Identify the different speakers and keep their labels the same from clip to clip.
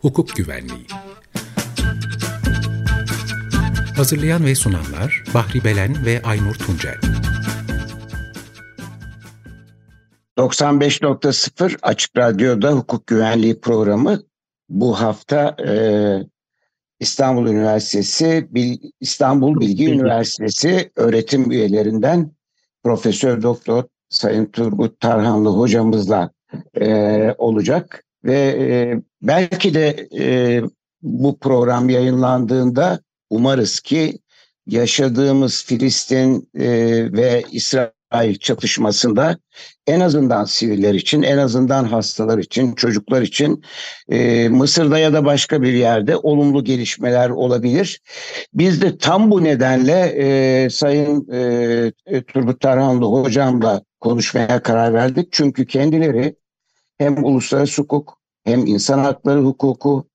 Speaker 1: Hukuk Güvenliği. Hazırlayan ve sunanlar Bahri Belen ve Aynur Tuncel.
Speaker 2: 95.0 Açık Radyo'da hukuk güvenliği programı bu hafta İstanbul Üniversitesi, Bil, İstanbul Bilgi Üniversitesi öğretim üyelerinden Profesör Doktor Sayın Turgut Tarhanlı hocamızla e, olacak. Ve e, belki de e, bu program yayınlandığında umarız ki yaşadığımız Filistin e, ve İsrail çatışmasında en azından siviller için, en azından hastalar için, çocuklar için e, Mısır'da ya da başka bir yerde olumlu gelişmeler olabilir. Biz de tam bu nedenle e, Sayın e, e Turgut Tarhanlı hocamla konuşmaya karar verdik. Çünkü kendileri hem uluslararası hukuk hem insan hakları hukuku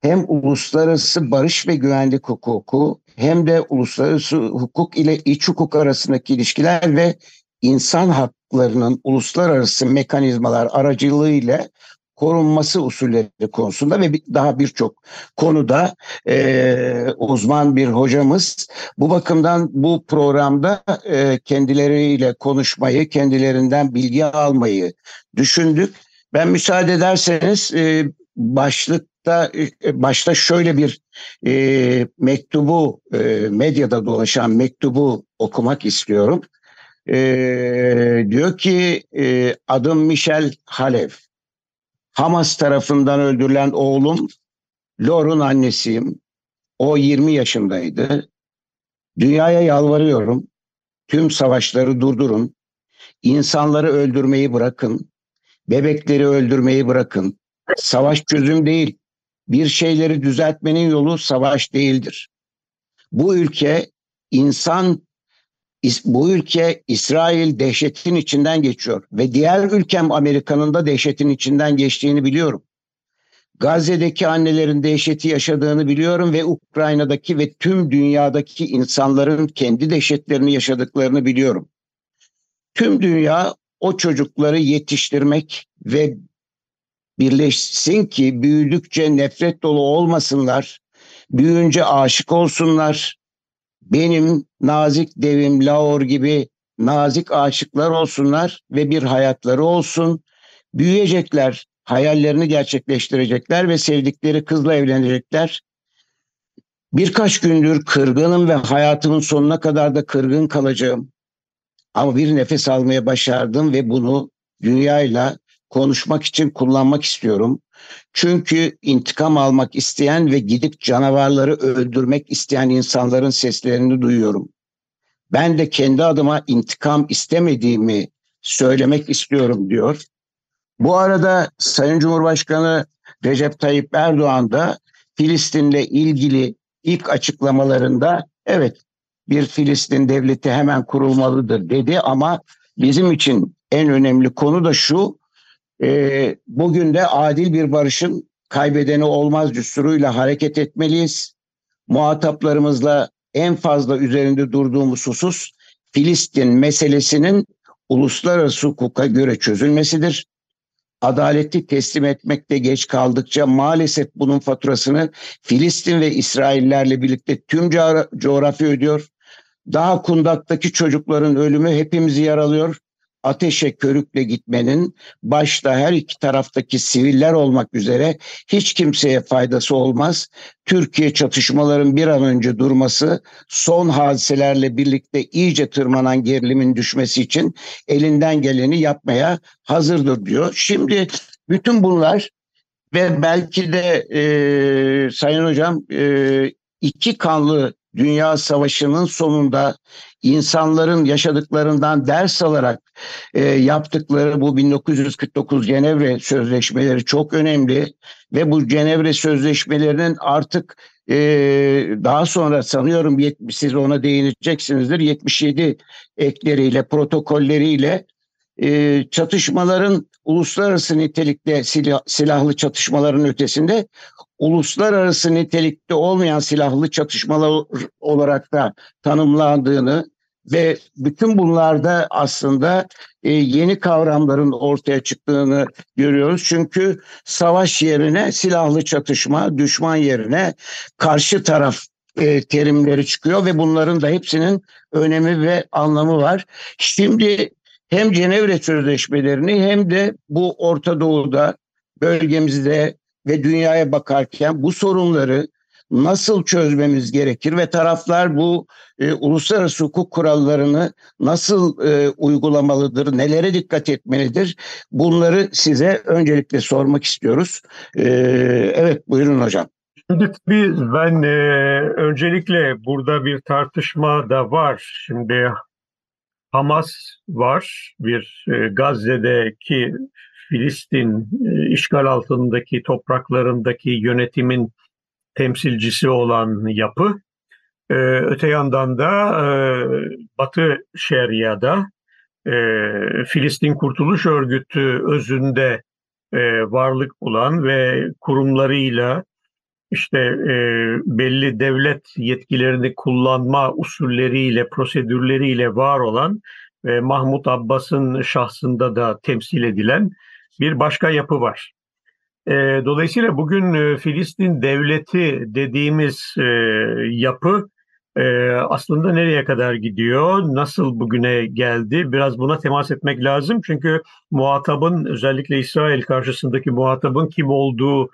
Speaker 2: hem uluslararası barış ve güvenlik hukuku hem de uluslararası hukuk ile iç hukuk arasındaki ilişkiler ve insan haklarının uluslararası mekanizmalar aracılığıyla korunması usulleri konusunda ve daha birçok konuda e, uzman bir hocamız. Bu bakımdan bu programda e, kendileriyle konuşmayı, kendilerinden bilgi almayı düşündük. Ben müsaade ederseniz e, başlıkta e, başta şöyle bir e, mektubu e, medyada dolaşan mektubu okumak istiyorum. E, diyor ki e, adım Michel Halev. Hamas tarafından öldürülen oğlum Lor'un annesiyim. O 20 yaşındaydı. Dünyaya yalvarıyorum. Tüm savaşları durdurun. İnsanları öldürmeyi bırakın. Bebekleri öldürmeyi bırakın. Savaş çözüm değil. Bir şeyleri düzeltmenin yolu savaş değildir. Bu ülke insan bu ülke İsrail dehşetin içinden geçiyor ve diğer ülkem Amerika'nın da dehşetin içinden geçtiğini biliyorum. Gazze'deki annelerin dehşeti yaşadığını biliyorum ve Ukrayna'daki ve tüm dünyadaki insanların kendi dehşetlerini yaşadıklarını biliyorum. Tüm dünya o çocukları yetiştirmek ve birleşsin ki büyüdükçe nefret dolu olmasınlar, büyüyünce aşık olsunlar. Benim nazik devim Laor gibi nazik aşıklar olsunlar ve bir hayatları olsun. Büyüyecekler, hayallerini gerçekleştirecekler ve sevdikleri kızla evlenecekler. Birkaç gündür kırgınım ve hayatımın sonuna kadar da kırgın kalacağım. Ama bir nefes almaya başardım ve bunu dünyayla konuşmak için kullanmak istiyorum. Çünkü intikam almak isteyen ve gidip canavarları öldürmek isteyen insanların seslerini duyuyorum. Ben de kendi adıma intikam istemediğimi söylemek istiyorum diyor. Bu arada Sayın Cumhurbaşkanı Recep Tayyip Erdoğan da Filistin'le ilgili ilk açıklamalarında evet bir Filistin devleti hemen kurulmalıdır dedi ama bizim için en önemli konu da şu e, bugün de adil bir barışın kaybedeni olmaz düsturuyla hareket etmeliyiz. Muhataplarımızla en fazla üzerinde durduğumuz husus Filistin meselesinin uluslararası hukuka göre çözülmesidir. Adaleti teslim etmekte geç kaldıkça maalesef bunun faturasını Filistin ve İsraillerle birlikte tüm coğrafya ödüyor. Daha kundaktaki çocukların ölümü hepimizi yaralıyor. Ateşe körükle gitmenin başta her iki taraftaki siviller olmak üzere hiç kimseye faydası olmaz. Türkiye çatışmaların bir an önce durması, son hadiselerle birlikte iyice tırmanan gerilimin düşmesi için elinden geleni yapmaya hazırdır diyor. Şimdi bütün bunlar ve belki de e, Sayın Hocam e, iki kanlı Dünya Savaşı'nın sonunda insanların yaşadıklarından ders alarak e, yaptıkları bu 1949 Cenevre Sözleşmeleri çok önemli ve bu Cenevre Sözleşmelerinin artık e, daha sonra sanıyorum 70, siz ona değineceksinizdir 77 ekleriyle protokolleriyle e, çatışmaların uluslararası nitelikte silah, silahlı çatışmaların ötesinde uluslararası nitelikte olmayan silahlı çatışmalar olarak da tanımlandığını ve bütün bunlarda aslında e, yeni kavramların ortaya çıktığını görüyoruz. Çünkü savaş yerine silahlı çatışma, düşman yerine karşı taraf e, terimleri çıkıyor ve bunların da hepsinin önemi ve anlamı var. Şimdi hem Cenevre Sözleşmelerini hem de bu Orta Doğu'da bölgemizde ve dünyaya bakarken bu sorunları nasıl çözmemiz gerekir ve taraflar bu e, uluslararası hukuk kurallarını nasıl e, uygulamalıdır, nelere dikkat etmelidir? Bunları size öncelikle sormak istiyoruz. E, evet buyurun hocam.
Speaker 3: Şimdi tabii ben e, öncelikle burada bir tartışma da var. Şimdi Hamas var, bir e, Gazze'deki Filistin e, işgal altındaki topraklarındaki yönetimin temsilcisi olan yapı. E, öte yandan da e, Batı Şeria'da Filistin Kurtuluş Örgütü özünde varlık bulan ve kurumlarıyla işte e, belli devlet yetkilerini kullanma usulleriyle, prosedürleriyle var olan ve Mahmut Abbas'ın şahsında da temsil edilen bir başka yapı var. E, dolayısıyla bugün e, Filistin devleti dediğimiz e, yapı e, aslında nereye kadar gidiyor, nasıl bugüne geldi biraz buna temas etmek lazım. Çünkü muhatabın özellikle İsrail karşısındaki muhatabın kim olduğu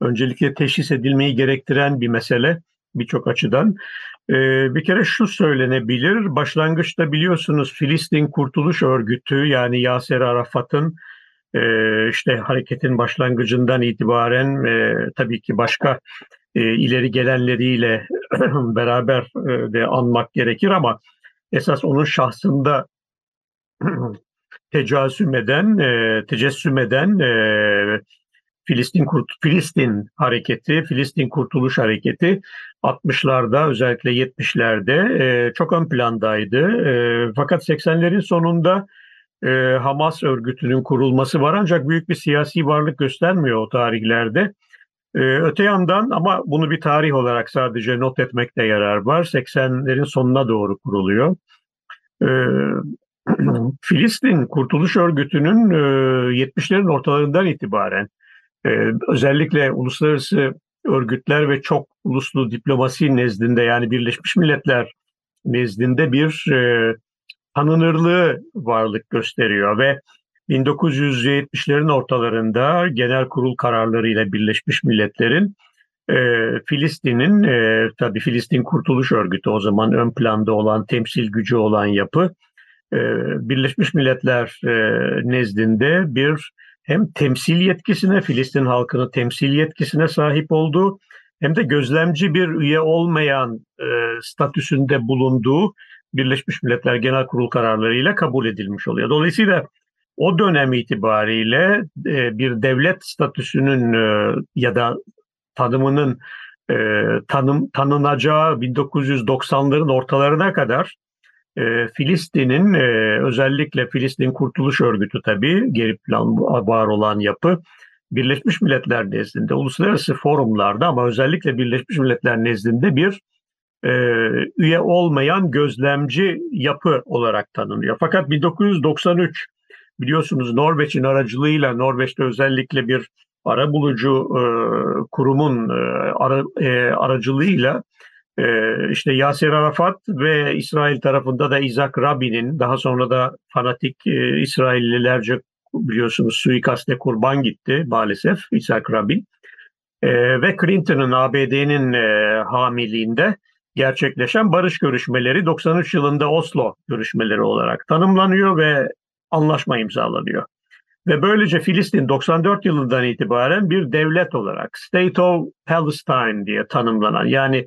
Speaker 3: öncelikle teşhis edilmeyi gerektiren bir mesele birçok açıdan. Ee, bir kere şu söylenebilir, başlangıçta biliyorsunuz Filistin Kurtuluş Örgütü yani Yaser Arafat'ın e, işte hareketin başlangıcından itibaren e, tabii ki başka e, ileri gelenleriyle beraber e, de anmak gerekir ama esas onun şahsında tecessüm eden, e, tecessüm eden Filistin Kurt Filistin hareketi, Filistin Kurtuluş Hareketi 60'larda özellikle 70'lerde e, çok ön plandaydı. Fakat 80'lerin sonunda e, Hamas örgütünün kurulması var ancak büyük bir siyasi varlık göstermiyor o tarihlerde. E, öte yandan ama bunu bir tarih olarak sadece not etmekte yarar var. 80'lerin sonuna doğru kuruluyor. E, Filistin Kurtuluş Örgütü'nün e, 70'lerin ortalarından itibaren ee, özellikle uluslararası örgütler ve çok uluslu diplomasi nezdinde yani Birleşmiş Milletler nezdinde bir e, tanınırlığı varlık gösteriyor ve 1970'lerin ortalarında genel kurul kararlarıyla Birleşmiş Milletler'in e, Filistin'in e, tabii Filistin Kurtuluş Örgütü o zaman ön planda olan temsil gücü olan yapı e, Birleşmiş Milletler e, nezdinde bir hem temsil yetkisine, Filistin halkını temsil yetkisine sahip olduğu hem de gözlemci bir üye olmayan e, statüsünde bulunduğu Birleşmiş Milletler Genel Kurul kararlarıyla kabul edilmiş oluyor. Dolayısıyla o dönem itibariyle e, bir devlet statüsünün e, ya da tanımının e, tanım tanınacağı 1990'ların ortalarına kadar e, Filistin'in e, özellikle Filistin Kurtuluş Örgütü tabii geri plan var olan yapı Birleşmiş Milletler nezdinde, uluslararası forumlarda ama özellikle Birleşmiş Milletler nezdinde bir e, üye olmayan gözlemci yapı olarak tanınıyor. Fakat 1993 biliyorsunuz Norveç'in aracılığıyla Norveç'te özellikle bir ara bulucu e, kurumun e, ara, e, aracılığıyla ee, işte Yasir Arafat ve İsrail tarafında da Isaac Rabin'in daha sonra da fanatik e, İsraillilerce biliyorsunuz suikaste kurban gitti maalesef Isaac Rabin. E, ve Clinton'ın ABD'nin e, hamiliğinde gerçekleşen barış görüşmeleri 93 yılında Oslo görüşmeleri olarak tanımlanıyor ve anlaşma imzalanıyor. Ve böylece Filistin 94 yılından itibaren bir devlet olarak State of Palestine diye tanımlanan yani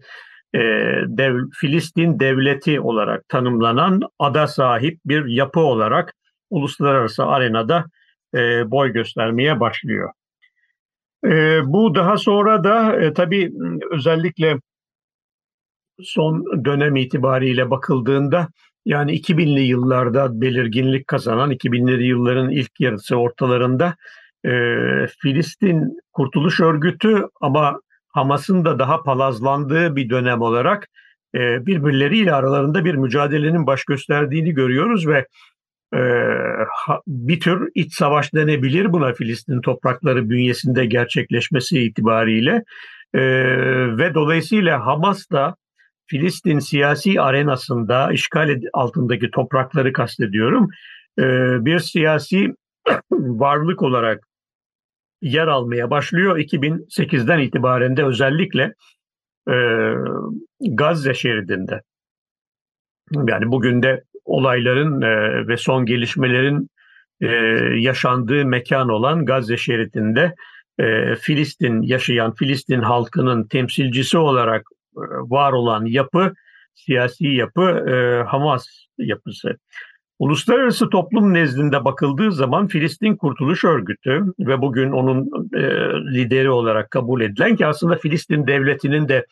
Speaker 3: e, dev, Filistin devleti olarak tanımlanan ada sahip bir yapı olarak uluslararası arenada e, boy göstermeye başlıyor. E, bu daha sonra da e, tabii özellikle son dönem itibariyle bakıldığında yani 2000'li yıllarda belirginlik kazanan 2000'li yılların ilk yarısı ortalarında e, Filistin Kurtuluş Örgütü ama Hamas'ın da daha palazlandığı bir dönem olarak e, birbirleriyle aralarında bir mücadelenin baş gösterdiğini görüyoruz ve e, bir tür iç savaş denebilir buna Filistin toprakları bünyesinde gerçekleşmesi itibariyle. E, ve dolayısıyla Hamas da Filistin siyasi arenasında işgal altındaki toprakları kastediyorum e, bir siyasi varlık olarak yer almaya başlıyor 2008'den itibaren de özellikle e, Gazze şeridinde. Yani bugün de olayların e, ve son gelişmelerin yaşandığı mekan olan Gazze şeridinde Filistin yaşayan Filistin halkının temsilcisi olarak var olan yapı siyasi yapı e, Hamas yapısı. Uluslararası toplum nezdinde bakıldığı zaman Filistin Kurtuluş Örgütü ve bugün onun e, lideri olarak kabul edilen ki aslında Filistin devletinin de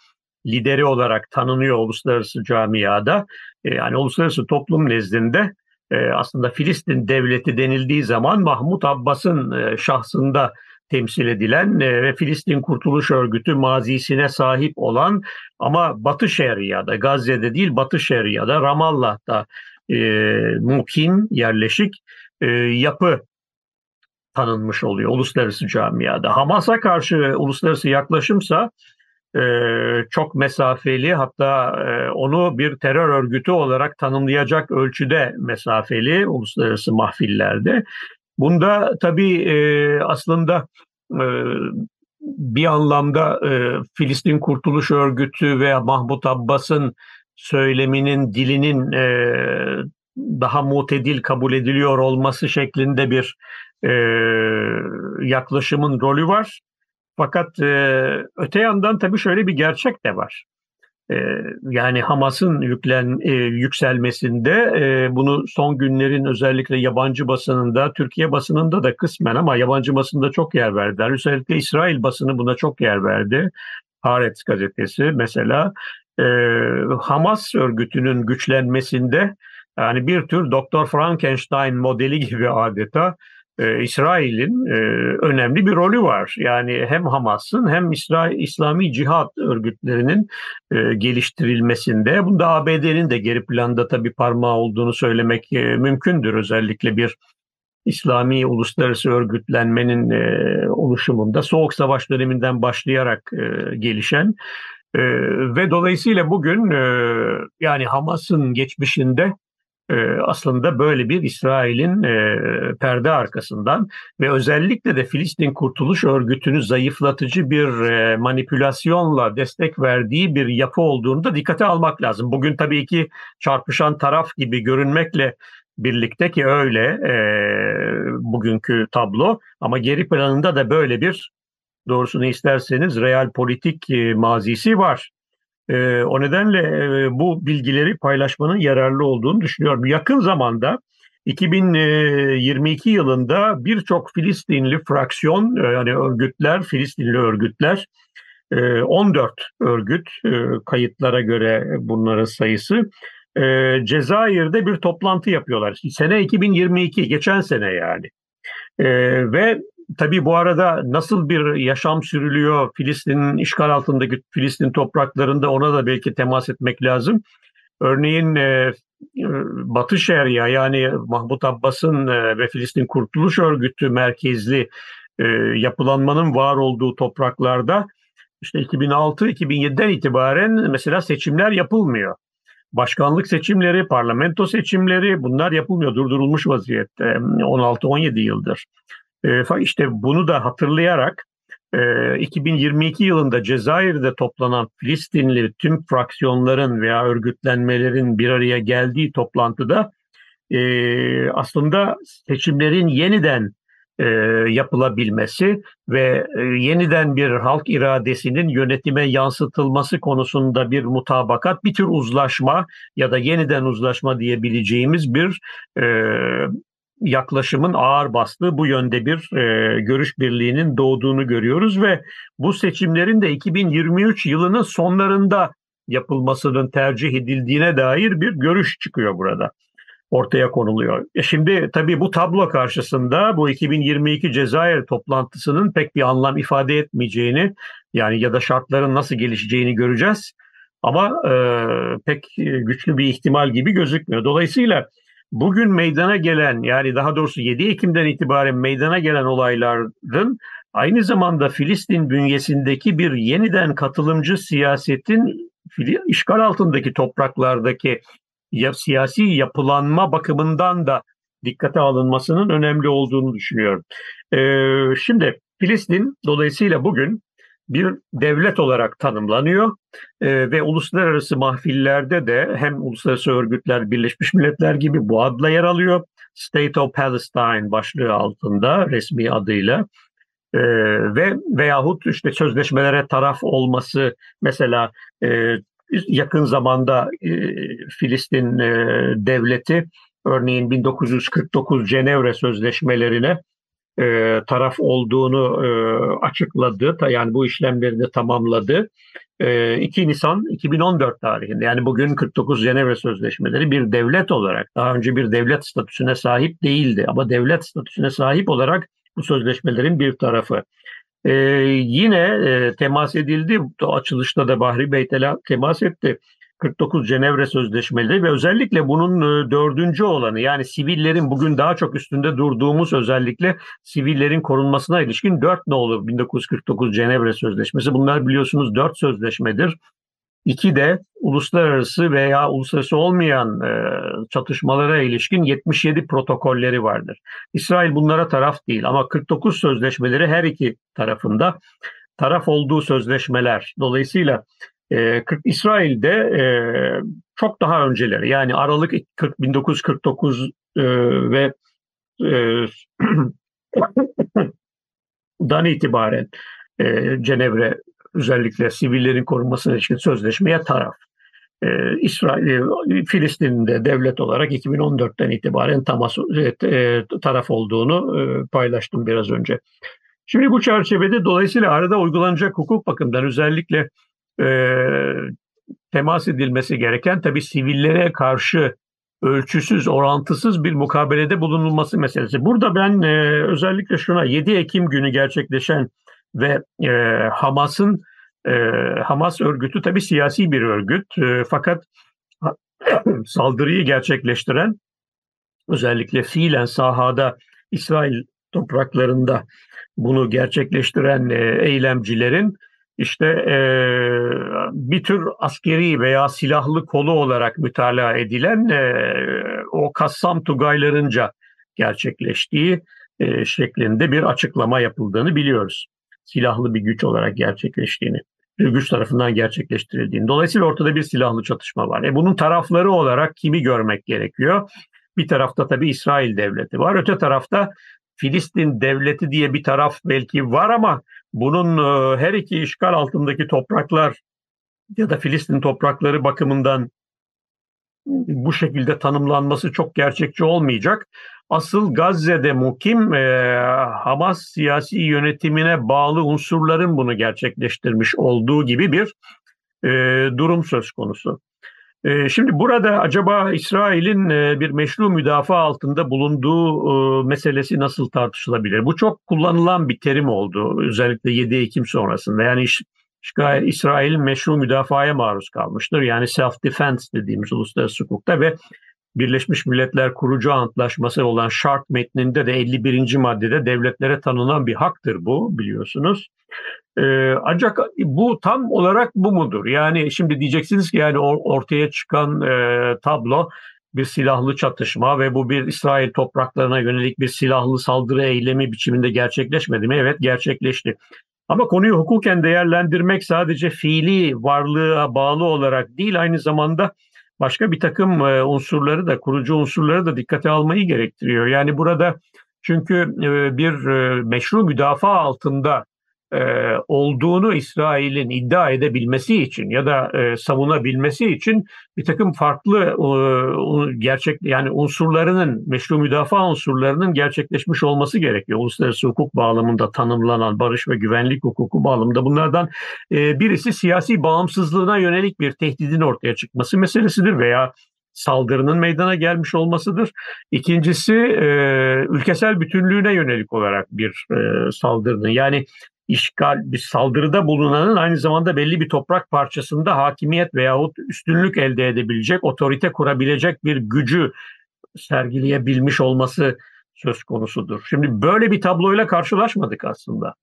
Speaker 3: lideri olarak tanınıyor uluslararası camiada. E, yani uluslararası toplum nezdinde e, aslında Filistin devleti denildiği zaman Mahmut Abbas'ın e, şahsında temsil edilen e, ve Filistin Kurtuluş Örgütü mazisine sahip olan ama Batı Şeria'da, Gazze'de değil Batı Şeria'da, Ramallah'ta e, mukim, yerleşik e, yapı tanınmış oluyor uluslararası camiada. Hamas'a karşı uluslararası yaklaşımsa e, çok mesafeli hatta e, onu bir terör örgütü olarak tanımlayacak ölçüde mesafeli uluslararası mahfillerde. Bunda tabii e, aslında e, bir anlamda e, Filistin Kurtuluş Örgütü veya Mahmut Abbas'ın söyleminin dilinin daha mutedil kabul ediliyor olması şeklinde bir yaklaşımın rolü var. Fakat öte yandan tabii şöyle bir gerçek de var. E, yani Hamas'ın yüklen e, yükselmesinde e, bunu son günlerin özellikle yabancı basınında, Türkiye basınında da kısmen ama yabancı basında çok yer verdiler. Özellikle İsrail basını buna çok yer verdi. Haaretz gazetesi mesela e, Hamas örgütünün güçlenmesinde yani bir tür Doktor Frankenstein modeli gibi adeta e, İsrail'in e, önemli bir rolü var. Yani hem Hamas'ın hem İsrail İslami cihat örgütlerinin e, geliştirilmesinde. Bunda ABD'nin de geri planda tabii parmağı olduğunu söylemek e, mümkündür. Özellikle bir İslami uluslararası örgütlenmenin e, oluşumunda Soğuk Savaş döneminden başlayarak e, gelişen e, ve dolayısıyla bugün e, yani Hamas'ın geçmişinde aslında böyle bir İsrail'in e, perde arkasından ve özellikle de Filistin Kurtuluş Örgütü'nü zayıflatıcı bir e, manipülasyonla destek verdiği bir yapı olduğunu da dikkate almak lazım. Bugün tabii ki çarpışan taraf gibi görünmekle birlikte ki öyle e, bugünkü tablo ama geri planında da böyle bir doğrusunu isterseniz real politik mazisi var. E, o nedenle e, bu bilgileri paylaşmanın yararlı olduğunu düşünüyorum. Yakın zamanda 2022 yılında birçok Filistinli fraksiyon yani örgütler, Filistinli örgütler 14 örgüt kayıtlara göre bunların sayısı Cezayir'de bir toplantı yapıyorlar. Sene 2022, geçen sene yani. Ve tabii bu arada nasıl bir yaşam sürülüyor Filistin'in işgal altındaki Filistin topraklarında ona da belki temas etmek lazım. Örneğin e, Batı Şeria yani Mahmut Abbas'ın e, ve Filistin Kurtuluş Örgütü merkezli e, yapılanmanın var olduğu topraklarda işte 2006-2007'den itibaren mesela seçimler yapılmıyor. Başkanlık seçimleri, parlamento seçimleri bunlar yapılmıyor, durdurulmuş vaziyette 16-17 yıldır. E, işte bunu da hatırlayarak 2022 e, yılında Cezayir'de toplanan Filistinli tüm fraksiyonların veya örgütlenmelerin bir araya geldiği toplantıda e, aslında seçimlerin yeniden yapılabilmesi ve yeniden bir halk iradesinin yönetime yansıtılması konusunda bir mutabakat, bir tür uzlaşma ya da yeniden uzlaşma diyebileceğimiz bir yaklaşımın ağır bastığı bu yönde bir e, görüş birliğinin doğduğunu görüyoruz ve bu seçimlerin de 2023 yılının sonlarında yapılmasının tercih edildiğine dair bir görüş çıkıyor burada. Ortaya konuluyor. E şimdi tabii bu tablo karşısında bu 2022 Cezayir toplantısının pek bir anlam ifade etmeyeceğini yani ya da şartların nasıl gelişeceğini göreceğiz. Ama e, pek güçlü bir ihtimal gibi gözükmüyor. Dolayısıyla bugün meydana gelen yani daha doğrusu 7 Ekim'den itibaren meydana gelen olayların aynı zamanda Filistin bünyesindeki bir yeniden katılımcı siyasetin işgal altındaki topraklardaki ya, siyasi yapılanma bakımından da dikkate alınmasının önemli olduğunu düşünüyorum. Ee, şimdi Filistin dolayısıyla bugün bir devlet olarak tanımlanıyor e, ve uluslararası mahfillerde de hem uluslararası örgütler Birleşmiş Milletler gibi bu adla yer alıyor. State of Palestine başlığı altında resmi adıyla e, ve veyahut işte sözleşmelere taraf olması mesela e, yakın zamanda e, Filistin e, devleti örneğin 1949 Cenevre sözleşmelerine e, taraf olduğunu e, açıkladı. Yani bu işlemleri de tamamladı. E, 2 Nisan 2014 tarihinde yani bugün 49 Cenevre Sözleşmeleri bir devlet olarak daha önce bir devlet statüsüne sahip değildi ama devlet statüsüne sahip olarak bu sözleşmelerin bir tarafı. Ee, yine e, temas edildi, açılışta da Bahri Bey temas etti. 49 Cenevre Sözleşmeleri ve özellikle bunun e, dördüncü olanı yani sivillerin bugün daha çok üstünde durduğumuz özellikle sivillerin korunmasına ilişkin dört ne olur 1949 Cenevre Sözleşmesi. Bunlar biliyorsunuz dört sözleşmedir. İki de uluslararası veya uluslararası olmayan e, çatışmalara ilişkin 77 protokolleri vardır. İsrail bunlara taraf değil ama 49 sözleşmeleri her iki tarafında taraf olduğu sözleşmeler. Dolayısıyla e, İsrail'de e, çok daha önceleri yani Aralık 40, 1949 e, ve e, dan itibaren e, Cenevre özellikle sivillerin korunmasına ilişkin sözleşmeye taraf. Ee, İsrail, e, Filistin'in de devlet olarak 2014'ten itibaren tamas, e, e, taraf olduğunu e, paylaştım biraz önce. Şimdi bu çerçevede dolayısıyla arada uygulanacak hukuk bakımından özellikle e, temas edilmesi gereken tabii sivillere karşı ölçüsüz, orantısız bir mukabelede bulunulması meselesi. Burada ben e, özellikle şuna 7 Ekim günü gerçekleşen ve e, Hamas'ın e, Hamas örgütü tabii siyasi bir örgüt e, fakat saldırıyı gerçekleştiren özellikle fiilen sahada İsrail topraklarında bunu gerçekleştiren e, eylemcilerin işte e, bir tür askeri veya silahlı kolu olarak mütalaa edilen e, o Kassam Tugaylarınca gerçekleştiği e, şeklinde bir açıklama yapıldığını biliyoruz. Silahlı bir güç olarak gerçekleştiğini, bir güç tarafından gerçekleştirildiğini. Dolayısıyla ortada bir silahlı çatışma var. E, bunun tarafları olarak kimi görmek gerekiyor? Bir tarafta tabii İsrail devleti var. Öte tarafta Filistin devleti diye bir taraf belki var ama bunun e, her iki işgal altındaki topraklar ya da Filistin toprakları bakımından bu şekilde tanımlanması çok gerçekçi olmayacak. Asıl Gazze'de mukim e, Hamas siyasi yönetimine bağlı unsurların bunu gerçekleştirmiş olduğu gibi bir e, durum söz konusu. E, şimdi burada acaba İsrail'in e, bir meşru müdafaa altında bulunduğu e, meselesi nasıl tartışılabilir? Bu çok kullanılan bir terim oldu özellikle 7 Ekim sonrasında. Yani İsrail meşru müdafaya maruz kalmıştır. Yani self-defense dediğimiz uluslararası hukukta ve Birleşmiş Milletler kurucu antlaşması olan şart metninde de 51. maddede devletlere tanınan bir haktır bu biliyorsunuz. Ee, ancak bu tam olarak bu mudur? Yani şimdi diyeceksiniz ki yani ortaya çıkan e, tablo bir silahlı çatışma ve bu bir İsrail topraklarına yönelik bir silahlı saldırı eylemi biçiminde gerçekleşmedi mi? Evet gerçekleşti. Ama konuyu hukuken değerlendirmek sadece fiili varlığa bağlı olarak değil aynı zamanda başka bir takım e, unsurları da kurucu unsurları da dikkate almayı gerektiriyor. Yani burada çünkü e, bir e, meşru müdafaa altında e, olduğunu İsrail'in iddia edebilmesi için ya da e, savunabilmesi için bir takım farklı e, gerçek yani unsurlarının meşru müdafaa unsurlarının gerçekleşmiş olması gerekiyor. Uluslararası hukuk bağlamında tanımlanan barış ve güvenlik hukuku bağlamında bunlardan e, birisi siyasi bağımsızlığına yönelik bir tehdidin ortaya çıkması meselesidir veya saldırının meydana gelmiş olmasıdır. İkincisi e, ülkesel bütünlüğüne yönelik olarak bir e, saldırının yani işgal, bir saldırıda bulunanın aynı zamanda belli bir toprak parçasında hakimiyet veyahut üstünlük elde edebilecek, otorite kurabilecek bir gücü sergileyebilmiş olması söz konusudur. Şimdi böyle bir tabloyla karşılaşmadık aslında.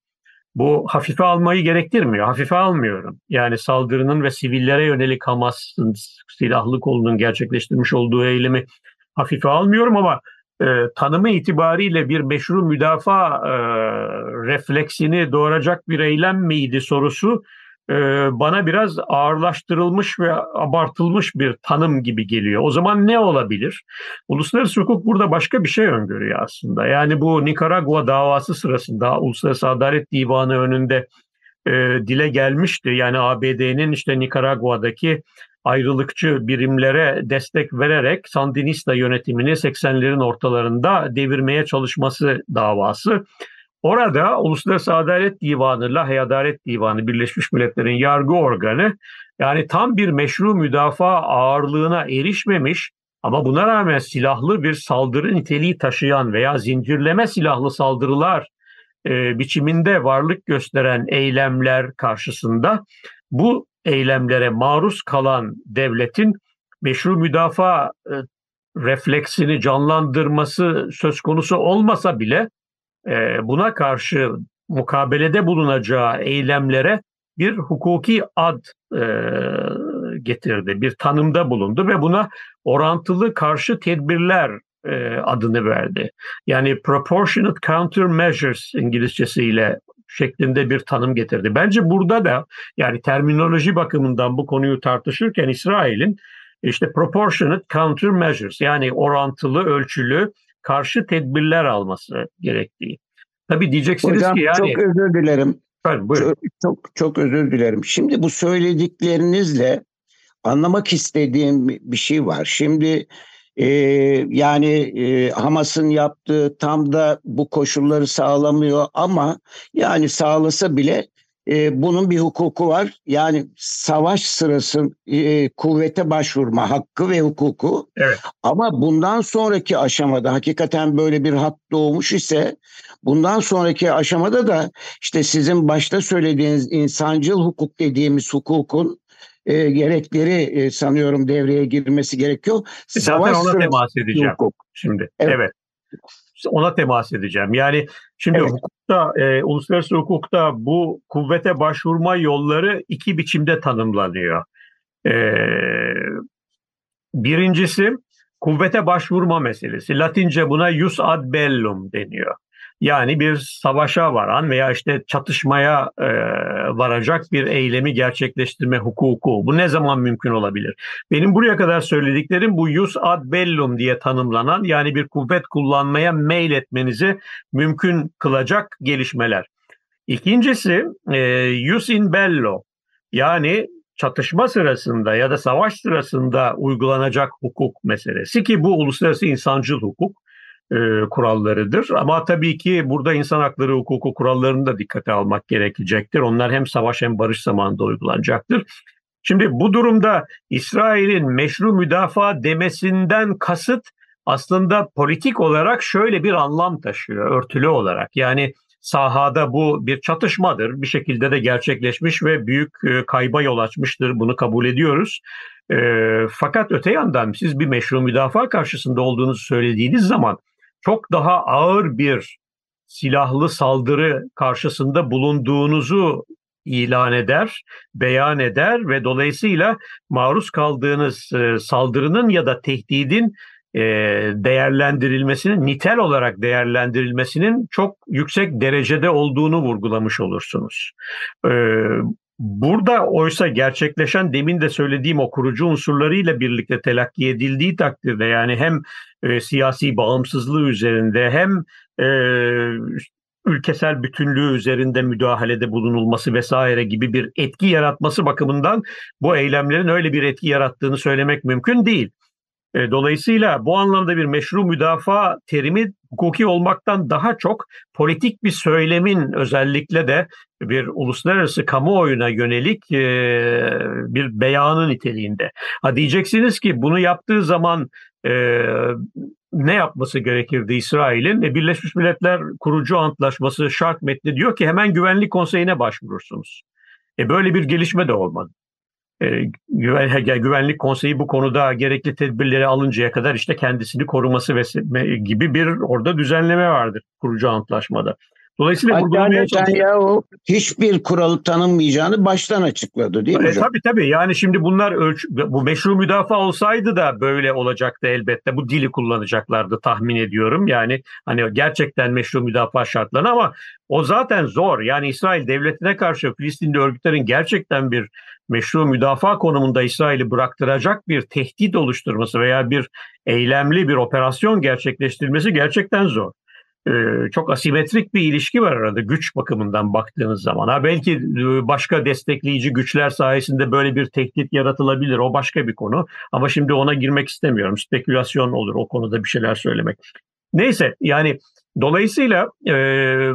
Speaker 3: Bu hafife almayı gerektirmiyor. Hafife almıyorum. Yani saldırının ve sivillere yönelik Hamas'ın silahlı kolunun gerçekleştirmiş olduğu eylemi hafife almıyorum ama e, tanımı itibariyle bir meşru müdafaa e, refleksini doğuracak bir eylem miydi sorusu e, bana biraz ağırlaştırılmış ve abartılmış bir tanım gibi geliyor. O zaman ne olabilir? Uluslararası hukuk burada başka bir şey öngörüyor aslında. Yani bu Nikaragua davası sırasında Uluslararası Adalet Divanı önünde e, dile gelmişti. Yani ABD'nin işte Nikaragua'daki ayrılıkçı birimlere destek vererek Sandinista yönetimini 80'lerin ortalarında devirmeye çalışması davası. Orada Uluslararası Adalet Divanı, Lahey Adalet Divanı, Birleşmiş Milletler'in yargı organı yani tam bir meşru müdafaa ağırlığına erişmemiş ama buna rağmen silahlı bir saldırı niteliği taşıyan veya zincirleme silahlı saldırılar e, biçiminde varlık gösteren eylemler karşısında bu eylemlere maruz kalan devletin meşru müdafaa e, refleksini canlandırması söz konusu olmasa bile e, buna karşı mukabelede bulunacağı eylemlere bir hukuki ad e, getirdi, bir tanımda bulundu ve buna orantılı karşı tedbirler adını verdi. Yani proportionate countermeasures İngilizcesiyle şeklinde bir tanım getirdi. Bence burada da yani terminoloji bakımından bu konuyu tartışırken İsrail'in işte proportionate countermeasures yani orantılı, ölçülü karşı tedbirler alması gerektiği. Tabii diyeceksiniz
Speaker 2: Hocam,
Speaker 3: ki yani...
Speaker 2: çok özür dilerim.
Speaker 3: Efendim, buyurun.
Speaker 2: Çok, çok, çok özür dilerim. Şimdi bu söylediklerinizle anlamak istediğim bir şey var. Şimdi e, yani e, Hamas'ın yaptığı tam da bu koşulları sağlamıyor ama yani sağlasa bile e, bunun bir hukuku var. Yani savaş sırası e, kuvvete başvurma hakkı ve hukuku.
Speaker 3: Evet.
Speaker 2: Ama bundan sonraki aşamada hakikaten böyle bir hak doğmuş ise bundan sonraki aşamada da işte sizin başta söylediğiniz insancıl hukuk dediğimiz hukukun e, gerekleri e, sanıyorum devreye girmesi gerekiyor.
Speaker 3: Zaten
Speaker 2: Savaş
Speaker 3: ona temas edeceğim
Speaker 2: hukuk.
Speaker 3: şimdi.
Speaker 2: Evet.
Speaker 3: Evet. Ona temas edeceğim. Yani şimdi
Speaker 2: Evet.
Speaker 3: hukukta, e, uluslararası hukukta bu kuvvete başvurma yolları iki biçimde tanımlanıyor. E, birincisi kuvvete başvurma meselesi. Latince buna jus ad bellum deniyor. Yani bir savaşa varan veya işte çatışmaya e, varacak bir eylemi gerçekleştirme hukuku. Bu ne zaman mümkün olabilir? Benim buraya kadar söylediklerim bu jus ad bellum diye tanımlanan yani bir kuvvet kullanmaya meyletmenizi mümkün kılacak gelişmeler. İkincisi e, jus in bello yani çatışma sırasında ya da savaş sırasında uygulanacak hukuk meselesi ki bu uluslararası insancıl hukuk e, kurallarıdır. Ama tabii ki burada insan hakları hukuku kurallarını da dikkate almak gerekecektir. Onlar hem savaş hem barış zamanında uygulanacaktır. Şimdi bu durumda İsrail'in meşru müdafaa demesinden kasıt aslında politik olarak şöyle bir anlam taşıyor örtülü olarak. Yani sahada bu bir çatışmadır. Bir şekilde de gerçekleşmiş ve büyük e, kayba yol açmıştır. Bunu kabul ediyoruz. E, fakat öte yandan siz bir meşru müdafaa karşısında olduğunuzu söylediğiniz zaman çok daha ağır bir silahlı saldırı karşısında bulunduğunuzu ilan eder, beyan eder ve dolayısıyla maruz kaldığınız e, saldırının ya da tehdidin e, değerlendirilmesinin, nitel olarak değerlendirilmesinin çok yüksek derecede olduğunu vurgulamış olursunuz. Burada oysa gerçekleşen demin de söylediğim o kurucu unsurlarıyla birlikte telakki edildiği takdirde yani hem e, siyasi bağımsızlığı üzerinde hem e, ülkesel bütünlüğü üzerinde müdahalede bulunulması vesaire gibi bir etki yaratması bakımından bu eylemlerin öyle bir etki yarattığını söylemek mümkün değil. E, dolayısıyla bu anlamda bir meşru müdafaa terimi hukuki olmaktan daha çok politik bir söylemin özellikle de bir uluslararası kamuoyuna yönelik e, bir beyanı niteliğinde. Ha diyeceksiniz ki bunu yaptığı zaman e, ne yapması gerekirdi İsrail'in? Birleşmiş Milletler kurucu antlaşması şart metni diyor ki hemen Güvenlik Konseyi'ne başvurursunuz. E, böyle bir gelişme de olmadı. E, Güvenlik Konseyi bu konuda gerekli tedbirleri alıncaya kadar işte kendisini koruması gibi bir orada düzenleme vardır kurucu antlaşmada.
Speaker 2: Dolayısıyla Hatta Netanyahu hiçbir kuralı tanınmayacağını baştan açıkladı değil mi
Speaker 3: e, hocam? Tabii tabii yani şimdi bunlar ölç bu meşru müdafaa olsaydı da böyle olacaktı elbette. Bu dili kullanacaklardı tahmin ediyorum. Yani hani gerçekten meşru müdafaa şartlarını ama o zaten zor. Yani İsrail devletine karşı Filistinli örgütlerin gerçekten bir meşru müdafaa konumunda İsrail'i bıraktıracak bir tehdit oluşturması veya bir eylemli bir operasyon gerçekleştirmesi gerçekten zor çok asimetrik bir ilişki var arada güç bakımından baktığınız zaman. Ha belki e, başka destekleyici güçler sayesinde böyle bir tehdit yaratılabilir. O başka bir konu. Ama şimdi ona girmek istemiyorum. Spekülasyon olur o konuda bir şeyler söylemek. Neyse yani dolayısıyla e,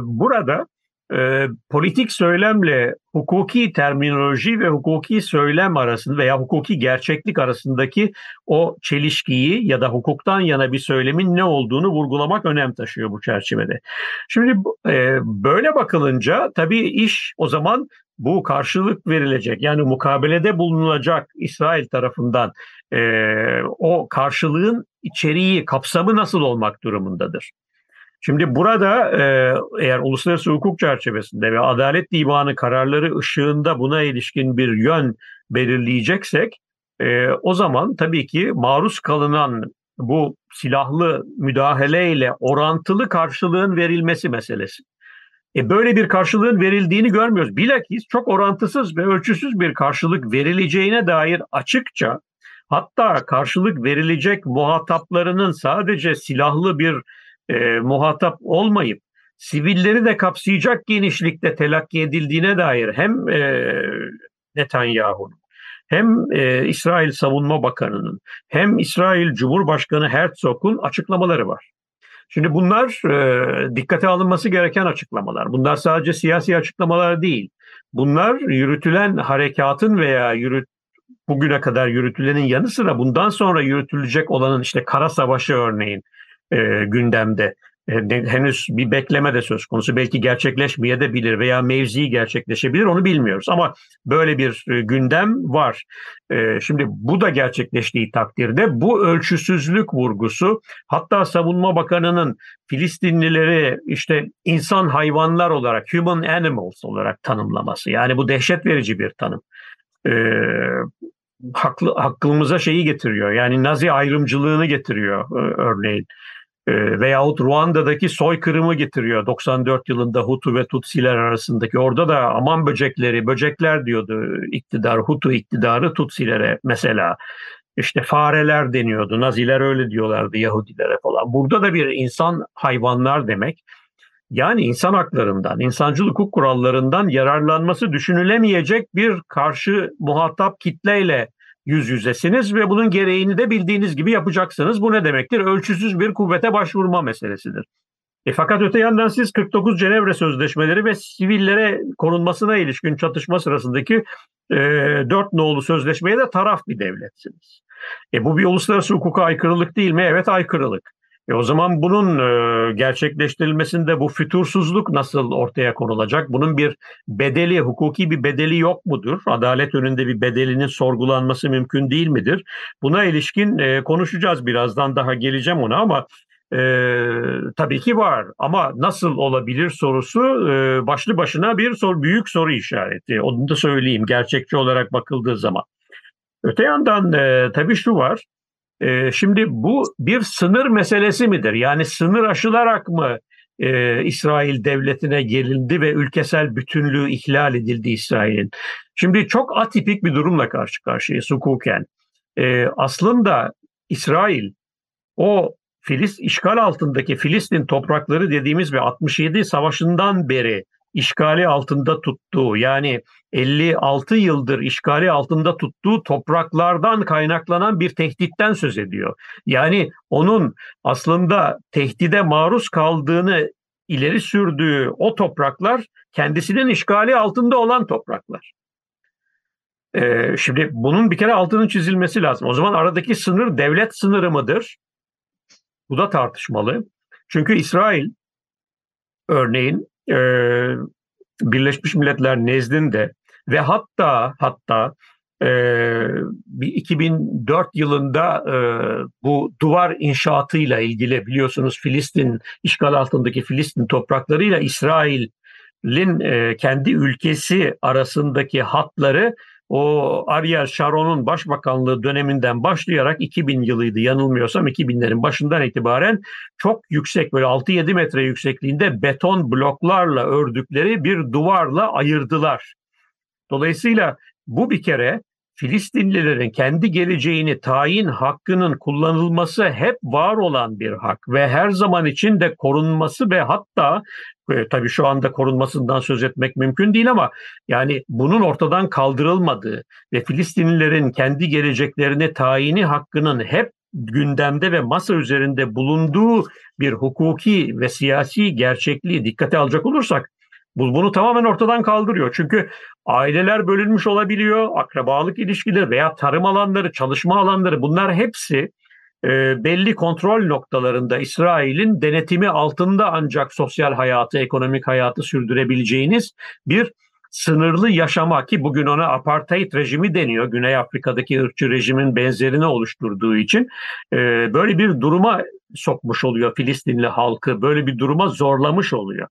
Speaker 3: burada e, politik söylemle hukuki terminoloji ve hukuki söylem arasında veya hukuki gerçeklik arasındaki o çelişkiyi ya da hukuktan yana bir söylemin ne olduğunu vurgulamak önem taşıyor bu çerçevede. Şimdi e, böyle bakılınca tabii iş o zaman bu karşılık verilecek yani mukabelede bulunulacak İsrail tarafından e, o karşılığın içeriği, kapsamı nasıl olmak durumundadır? Şimdi burada e, eğer uluslararası hukuk çerçevesinde ve Adalet Divanı kararları ışığında buna ilişkin bir yön belirleyeceksek e, o zaman tabii ki maruz kalınan bu silahlı müdahaleyle orantılı karşılığın verilmesi meselesi. E böyle bir karşılığın verildiğini görmüyoruz. Bilakis çok orantısız ve ölçüsüz bir karşılık verileceğine dair açıkça hatta karşılık verilecek muhataplarının sadece silahlı bir e, muhatap olmayıp sivilleri de kapsayacak genişlikte telakki edildiğine dair hem e, Netanyahu'nun hem e, İsrail Savunma Bakanı'nın hem İsrail Cumhurbaşkanı Herzog'un açıklamaları var. Şimdi bunlar e, dikkate alınması gereken açıklamalar. Bunlar sadece siyasi açıklamalar değil. Bunlar yürütülen harekatın veya yürüt, bugüne kadar yürütülenin yanı sıra bundan sonra yürütülecek olanın işte kara savaşı örneğin e, gündemde. E, henüz bir bekleme de söz konusu. Belki gerçekleşmeye de bilir veya mevzi gerçekleşebilir onu bilmiyoruz. Ama böyle bir e, gündem var. E, şimdi bu da gerçekleştiği takdirde bu ölçüsüzlük vurgusu hatta Savunma Bakanı'nın Filistinlileri işte insan hayvanlar olarak human animals olarak tanımlaması. Yani bu dehşet verici bir tanım. E, haklı, hakkımıza şeyi getiriyor. Yani Nazi ayrımcılığını getiriyor e, örneğin. E, veyahut Ruanda'daki soykırımı getiriyor 94 yılında Hutu ve Tutsiler arasındaki. Orada da aman böcekleri, böcekler diyordu iktidar, Hutu iktidarı Tutsilere mesela. İşte fareler deniyordu, Naziler öyle diyorlardı Yahudilere falan. Burada da bir insan hayvanlar demek. Yani insan haklarından, insancıl hukuk kurallarından yararlanması düşünülemeyecek bir karşı muhatap kitleyle yüz yüzesiniz ve bunun gereğini de bildiğiniz gibi yapacaksınız. Bu ne demektir? Ölçüsüz bir kuvvete başvurma meselesidir. E fakat öte yandan siz 49 Cenevre Sözleşmeleri ve sivillere korunmasına ilişkin çatışma sırasındaki e, 4 nolu sözleşmeye de taraf bir devletsiniz. E bu bir uluslararası hukuka aykırılık değil mi? Evet aykırılık. E o zaman bunun e, gerçekleştirilmesinde bu fütursuzluk nasıl ortaya konulacak? Bunun bir bedeli, hukuki bir bedeli yok mudur? Adalet önünde bir bedelinin sorgulanması mümkün değil midir? Buna ilişkin e, konuşacağız birazdan daha geleceğim ona ama e, tabii ki var ama nasıl olabilir sorusu e, başlı başına bir sor, büyük soru işareti. Onu da söyleyeyim gerçekçi olarak bakıldığı zaman. Öte yandan e, tabii şu var. E, şimdi bu bir sınır meselesi midir? Yani sınır aşılarak mı e, İsrail devletine gelindi ve ülkesel bütünlüğü ihlal edildi İsrail'in? Şimdi çok atipik bir durumla karşı karşıyayız hukuken. E, aslında İsrail o Filist işgal altındaki Filistin toprakları dediğimiz ve 67 savaşından beri işgali altında tuttuğu yani 56 yıldır işgali altında tuttuğu topraklardan kaynaklanan bir tehditten söz ediyor. Yani onun aslında tehdide maruz kaldığını ileri sürdüğü o topraklar kendisinin işgali altında olan topraklar. E, şimdi bunun bir kere altının çizilmesi lazım. O zaman aradaki sınır devlet sınırı mıdır? Bu da tartışmalı. Çünkü İsrail örneğin e, Birleşmiş Milletler nezdinde ve hatta hatta e, 2004 yılında e, bu duvar inşaatıyla ilgili biliyorsunuz Filistin işgal altındaki Filistin topraklarıyla İsrail'in e, kendi ülkesi arasındaki hatları o Ariel Sharon'un başbakanlığı döneminden başlayarak 2000 yılıydı yanılmıyorsam 2000'lerin başından itibaren çok yüksek böyle 6-7 metre yüksekliğinde beton bloklarla ördükleri bir duvarla ayırdılar. Dolayısıyla bu bir kere Filistinlilerin kendi geleceğini tayin hakkının kullanılması hep var olan bir hak ve her zaman için de korunması ve hatta e, tabii şu anda korunmasından söz etmek mümkün değil ama yani bunun ortadan kaldırılmadığı ve Filistinlilerin kendi geleceklerini tayini hakkının hep gündemde ve masa üzerinde bulunduğu bir hukuki ve siyasi gerçekliği dikkate alacak olursak bu bunu tamamen ortadan kaldırıyor. Çünkü aileler bölünmüş olabiliyor, akrabalık ilişkileri veya tarım alanları, çalışma alanları bunlar hepsi e, belli kontrol noktalarında İsrail'in denetimi altında ancak sosyal hayatı, ekonomik hayatı sürdürebileceğiniz bir sınırlı yaşama ki bugün ona apartheid rejimi deniyor. Güney Afrika'daki ırkçı rejimin benzerini oluşturduğu için e, böyle bir duruma sokmuş oluyor Filistinli halkı. Böyle bir duruma zorlamış oluyor.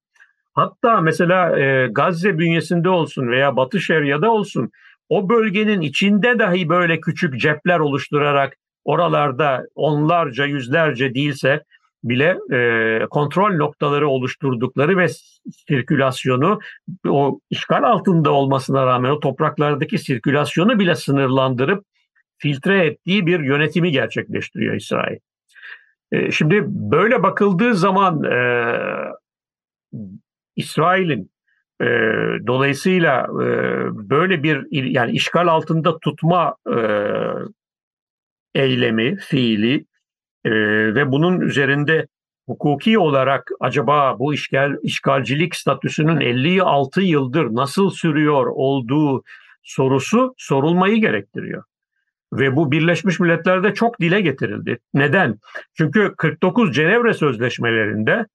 Speaker 3: Hatta mesela e, Gazze bünyesinde olsun veya Batı Şeria'da olsun o bölgenin içinde dahi böyle küçük cepler oluşturarak oralarda onlarca yüzlerce değilse bile e, kontrol noktaları oluşturdukları ve sirkülasyonu o işgal altında olmasına rağmen o topraklardaki sirkülasyonu bile sınırlandırıp filtre ettiği bir yönetimi gerçekleştiriyor İsrail. E, şimdi böyle bakıldığı zaman e, İsrail'in e, dolayısıyla e, böyle bir yani işgal altında tutma e, eylemi, fiili e, ve bunun üzerinde hukuki olarak acaba bu işgal işgalcilik statüsünün 56 yıldır nasıl sürüyor olduğu sorusu sorulmayı gerektiriyor. Ve bu Birleşmiş Milletler'de çok dile getirildi. Neden? Çünkü 49 Cenevre Sözleşmelerinde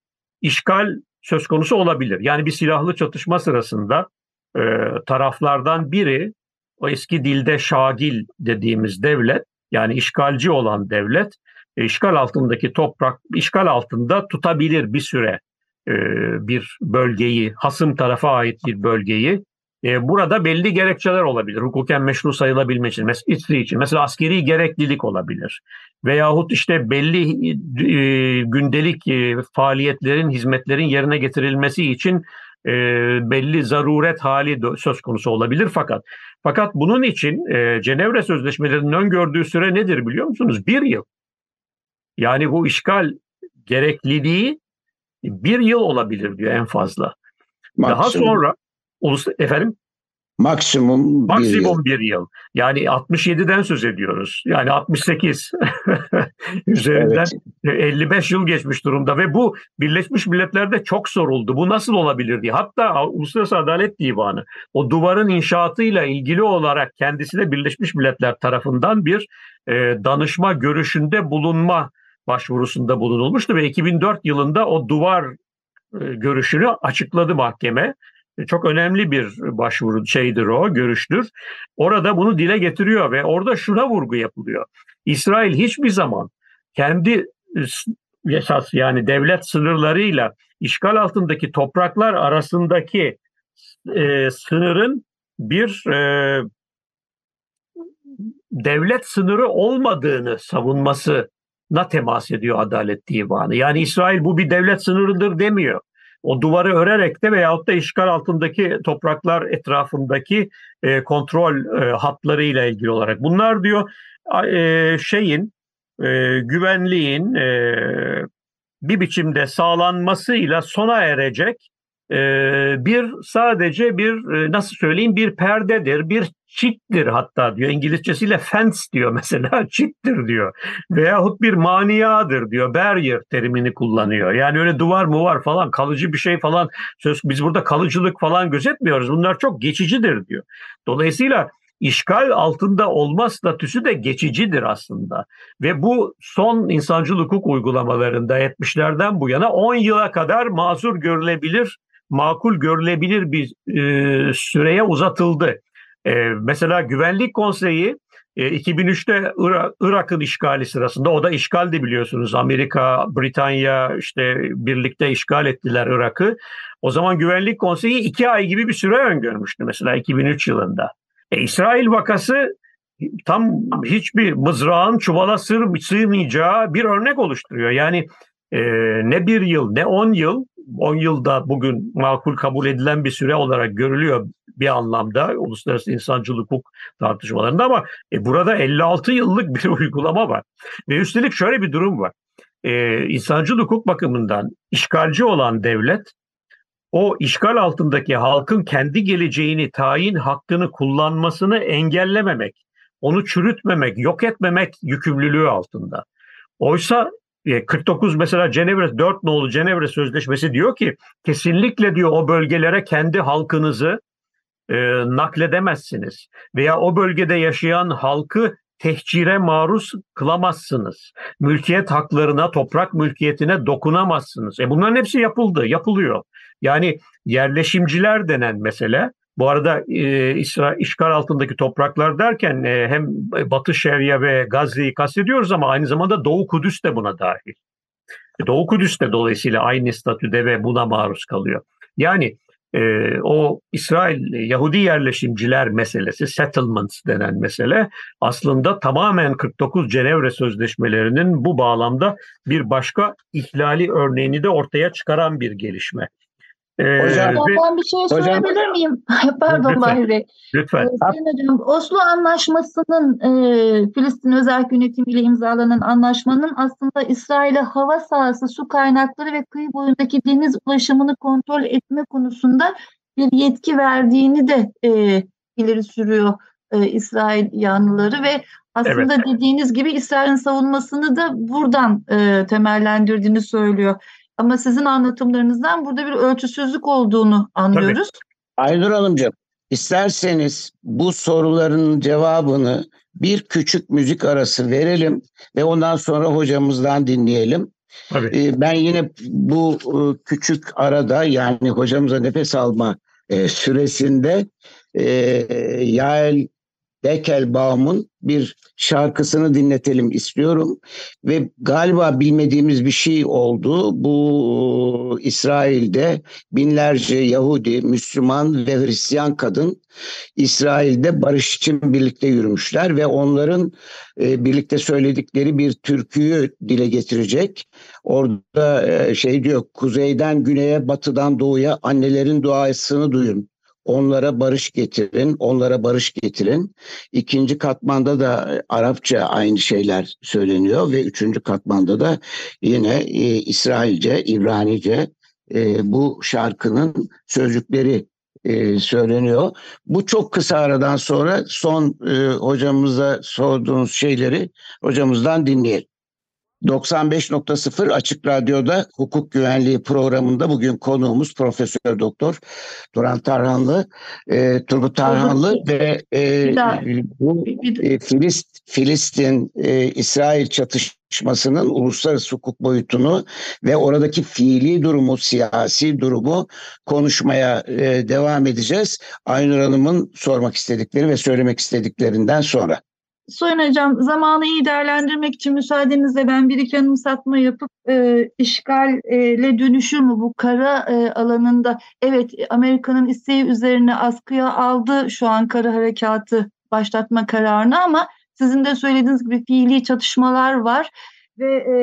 Speaker 3: işgal söz konusu olabilir. Yani bir silahlı çatışma sırasında e, taraflardan biri o eski dilde şagil dediğimiz devlet yani işgalci olan devlet e, işgal altındaki toprak işgal altında tutabilir bir süre e, bir bölgeyi hasım tarafa ait bir bölgeyi e, burada belli gerekçeler olabilir. Hukuken meşru sayılabilme için. Mesela için. Mesela askeri gereklilik olabilir. Veyahut işte belli e, gündelik e, faaliyetlerin, hizmetlerin yerine getirilmesi için e, belli zaruret hali söz konusu olabilir fakat fakat bunun için e, Cenevre Sözleşmelerinin öngördüğü süre nedir biliyor musunuz? Bir yıl. Yani bu işgal gerekliliği bir yıl olabilir diyor en fazla. Maksimum. Daha sonra Ulus efendim?
Speaker 2: Maksimum,
Speaker 3: Maksimum bir yıl. bir yıl. Yani 67'den söz ediyoruz. Yani 68 üzerinden evet. 55 yıl geçmiş durumda ve bu Birleşmiş Milletler'de çok soruldu. Bu nasıl olabilir diye. Hatta Uluslararası Adalet Divanı o duvarın inşaatıyla ilgili olarak kendisine Birleşmiş Milletler tarafından bir e, danışma görüşünde bulunma başvurusunda bulunulmuştu ve 2004 yılında o duvar e, görüşünü açıkladı mahkeme çok önemli bir başvuru şeydir o, görüştür. Orada bunu dile getiriyor ve orada şuna vurgu yapılıyor. İsrail hiçbir zaman kendi esas yani devlet sınırlarıyla işgal altındaki topraklar arasındaki e, sınırın bir e, devlet sınırı olmadığını savunmasına temas ediyor Adalet Divanı. Yani İsrail bu bir devlet sınırıdır demiyor o duvarı örerek de veyahut da işgal altındaki topraklar etrafındaki e, kontrol e, hatlarıyla ilgili olarak. Bunlar diyor e, şeyin e, güvenliğin e, bir biçimde sağlanmasıyla sona erecek e, bir sadece bir e, nasıl söyleyeyim bir perdedir, bir çittir hatta diyor. İngilizcesiyle fence diyor mesela çittir diyor. Veyahut bir maniyadır diyor. Barrier terimini kullanıyor. Yani öyle duvar mı var falan kalıcı bir şey falan söz biz burada kalıcılık falan gözetmiyoruz. Bunlar çok geçicidir diyor. Dolayısıyla işgal altında olma statüsü de geçicidir aslında. Ve bu son insancıl hukuk uygulamalarında 70'lerden bu yana 10 yıla kadar mazur görülebilir, makul görülebilir bir e, süreye uzatıldı. E, mesela Güvenlik Konseyi 2003'te e, Irak'ın işgali sırasında o da işgaldi biliyorsunuz. Amerika, Britanya işte birlikte işgal ettiler Irak'ı. O zaman Güvenlik Konseyi iki ay gibi bir süre öngörmüştü mesela 2003 yılında. E, İsrail vakası tam hiçbir mızrağın çuvala sığ, sığmayacağı bir örnek oluşturuyor. Yani e, ne bir yıl ne on yıl 10 yılda bugün makul kabul edilen bir süre olarak görülüyor bir anlamda uluslararası insancılık hukuk tartışmalarında ama e, burada 56 yıllık bir uygulama var. Ve üstelik şöyle bir durum var. E, insancıl hukuk bakımından işgalci olan devlet o işgal altındaki halkın kendi geleceğini tayin hakkını kullanmasını engellememek, onu çürütmemek, yok etmemek yükümlülüğü altında. Oysa 49 e, mesela Cenevre 4 nolu Cenevre Sözleşmesi diyor ki kesinlikle diyor o bölgelere kendi halkınızı e, nakledemezsiniz veya o bölgede yaşayan halkı tehcire maruz kılamazsınız. Mülkiyet haklarına, toprak mülkiyetine dokunamazsınız. E bunların hepsi yapıldı, yapılıyor. Yani yerleşimciler denen mesele bu arada e, işgal altındaki topraklar derken e, hem Batı Şeria ve Gazze'yi kastediyoruz ama aynı zamanda Doğu Kudüs de buna dahil. E, Doğu Kudüs de dolayısıyla aynı statüde ve buna maruz kalıyor. Yani e, o İsrail Yahudi yerleşimciler meselesi, settlements denen mesele aslında tamamen 49 Cenevre Sözleşmelerinin bu bağlamda bir başka ihlali örneğini de ortaya çıkaran bir gelişme.
Speaker 4: Ee, hocam, ve, ben bir şey hocam, sorabilir miyim? Pardon lütfen, Bahri Bey.
Speaker 3: Lütfen.
Speaker 4: Ee, hocam, Oslo Anlaşması'nın e, Filistin özel yönetimiyle imzalanan anlaşmanın aslında İsrail'e hava sahası, su kaynakları ve kıyı boyundaki deniz ulaşımını kontrol etme konusunda bir yetki verdiğini de e, ileri sürüyor e, İsrail yanlıları ve aslında evet. dediğiniz gibi İsrail'in savunmasını da buradan e, temellendirdiğini söylüyor. Ama sizin anlatımlarınızdan burada bir ölçüsüzlük olduğunu anlıyoruz.
Speaker 2: Tabii. Aynur Hanımcığım, isterseniz bu soruların cevabını bir küçük müzik arası verelim ve ondan sonra hocamızdan dinleyelim. Tabii. Ee, ben yine bu e, küçük arada yani hocamıza nefes alma e, süresinde e, Yael Beckelbaum'un bir şarkısını dinletelim istiyorum ve galiba bilmediğimiz bir şey oldu. Bu İsrail'de binlerce Yahudi, Müslüman ve Hristiyan kadın İsrail'de barış için birlikte yürümüşler ve onların e, birlikte söyledikleri bir türküyü dile getirecek. Orada e, şey diyor kuzeyden güneye, batıdan doğuya annelerin duasını duyun onlara barış getirin, onlara barış getirin. İkinci katmanda da e, Arapça aynı şeyler söyleniyor ve üçüncü katmanda da yine e, İsrailce, İbranice e, bu şarkının sözcükleri e, söyleniyor. Bu çok kısa aradan sonra son e, hocamıza sorduğunuz şeyleri hocamızdan dinleyelim. 95.0 Açık Radyo'da hukuk güvenliği programında bugün konuğumuz Profesör Doktor Duran Tarhanlı, e, Turgut Tarhanlı ve e, bu e, Filist, Filistin e, İsrail çatışmasının uluslararası hukuk boyutunu ve oradaki fiili durumu, siyasi durumu konuşmaya e, devam edeceğiz. Aynur Hanım'ın sormak istedikleri ve söylemek istediklerinden sonra.
Speaker 4: Soyun Hocam zamanı iyi değerlendirmek için müsaadenizle ben bir iki anımsatma yapıp e, işgalle dönüşür mü bu kara e, alanında? Evet Amerika'nın isteği üzerine askıya aldı şu an kara harekatı başlatma kararını ama sizin de söylediğiniz gibi fiili çatışmalar var. Ve e,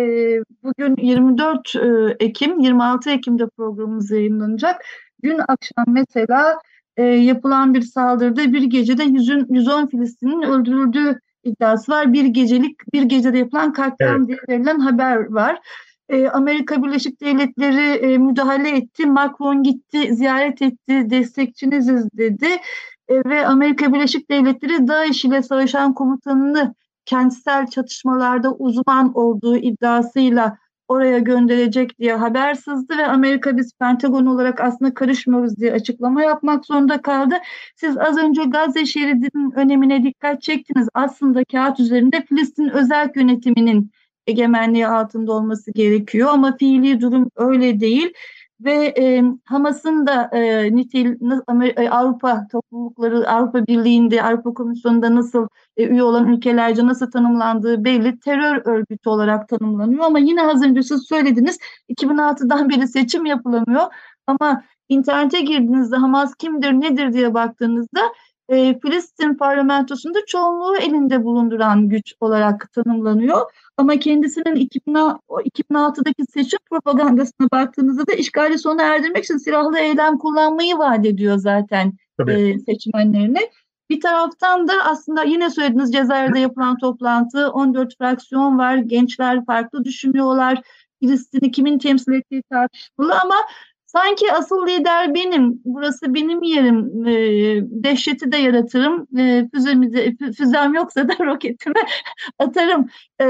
Speaker 4: bugün 24 e, Ekim, 26 Ekim'de programımız yayınlanacak. Dün akşam mesela e, yapılan bir saldırıda bir gecede 100, 110 Filistin'in öldürüldüğü iddiası var. Bir gecelik bir gecede yapılan katliam evet. diye verilen haber var. E, Amerika Birleşik Devletleri e, müdahale etti. Macron gitti, ziyaret etti, destekçiniziz dedi. E, ve Amerika Birleşik Devletleri DAEŞ ile savaşan komutanını kentsel çatışmalarda uzman olduğu iddiasıyla oraya gönderecek diye haber sızdı ve Amerika biz Pentagon olarak aslında karışmıyoruz diye açıklama yapmak zorunda kaldı. Siz az önce Gazze şeridinin önemine dikkat çektiniz. Aslında kağıt üzerinde Filistin özel yönetiminin egemenliği altında olması gerekiyor ama fiili durum öyle değil ve e, Hamas'ın da e, nitel e, Avrupa toplulukları Avrupa Birliği'nde Avrupa Komisyonu'nda nasıl e, üye olan ülkelerce nasıl tanımlandığı belli. Terör örgütü olarak tanımlanıyor ama yine az önce siz söylediniz 2006'dan beri seçim yapılamıyor. Ama internete girdiğinizde Hamas kimdir nedir diye baktığınızda e, Filistin parlamentosunda çoğunluğu elinde bulunduran güç olarak tanımlanıyor. Ama kendisinin 2006'daki seçim propagandasına baktığınızda da işgali sona erdirmek için silahlı eylem kullanmayı vaat ediyor zaten e, seçmenlerine. Bir taraftan da aslında yine söylediğiniz Cezayir'de yapılan toplantı 14 fraksiyon var. Gençler farklı düşünüyorlar. Filistin'i kimin temsil ettiği tartışmalı ama Sanki asıl lider benim, burası benim yerim, e, dehşeti de yaratırım, e, füzemi de, füzem yoksa da roketimi atarım e,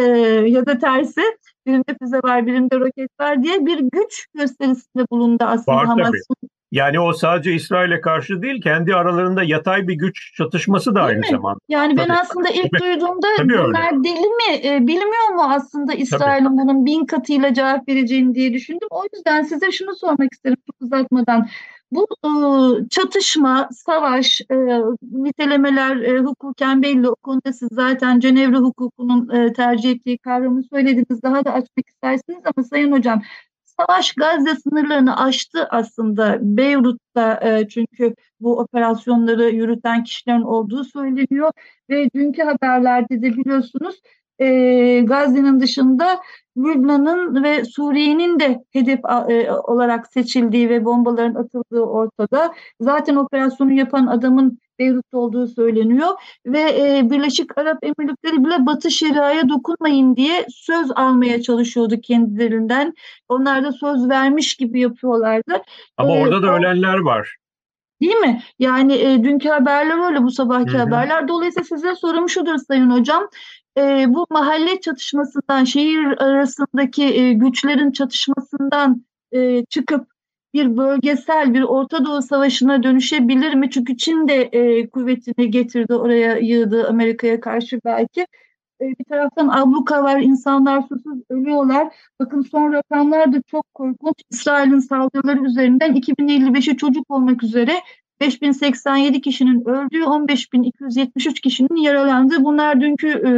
Speaker 4: ya da tersi. Birinde füze var, birinde roket var diye bir güç gösterisinde bulundu aslında Hamas'ın
Speaker 3: yani o sadece İsrail'e karşı değil, kendi aralarında yatay bir güç çatışması da değil aynı mi? zamanda.
Speaker 4: Yani ben Tabii. aslında ilk Tabii. duyduğumda Tabii bunlar öyle. deli mi, e, bilmiyor mu aslında İsrail'in bunun bin katıyla cevap vereceğini diye düşündüm. O yüzden size şunu sormak isterim çok uzatmadan. Bu e, çatışma, savaş, e, nitelemeler e, hukuken belli. O konuda siz zaten Cenevre hukukunun e, tercih ettiği kavramı söylediniz. Daha da açmak istersiniz ama Sayın Hocam Savaş Gazze sınırlarını aştı aslında Beyrut'ta e, çünkü bu operasyonları yürüten kişilerin olduğu söyleniyor ve dünkü haberlerde de biliyorsunuz e, Gazze'nin dışında Lübnan'ın ve Suriye'nin de hedef e, olarak seçildiği ve bombaların atıldığı ortada. Zaten operasyonu yapan adamın Beyrut'ta olduğu söyleniyor ve e, Birleşik Arap Emirlikleri bile Batı Şeria'ya dokunmayın diye söz almaya çalışıyordu kendilerinden. Onlar da söz vermiş gibi yapıyorlardı.
Speaker 3: Ama ee, orada da ölenler var.
Speaker 4: Değil mi? Yani e, dünkü haberler öyle bu sabahki Hı-hı. haberler. Dolayısıyla size sorum şudur Sayın Hocam. E, bu mahalle çatışmasından, şehir arasındaki e, güçlerin çatışmasından e, çıkıp bir bölgesel bir Orta Doğu Savaşı'na dönüşebilir mi? Çünkü Çin de e, kuvvetini getirdi oraya yığdı Amerika'ya karşı belki. E, bir taraftan abluka var, insanlar susuz ölüyorlar. Bakın son rakamlar da çok korkunç. İsrail'in saldırıları üzerinden 2055'i çocuk olmak üzere 5087 kişinin öldüğü, 15273 kişinin yaralandığı bunlar dünkü e,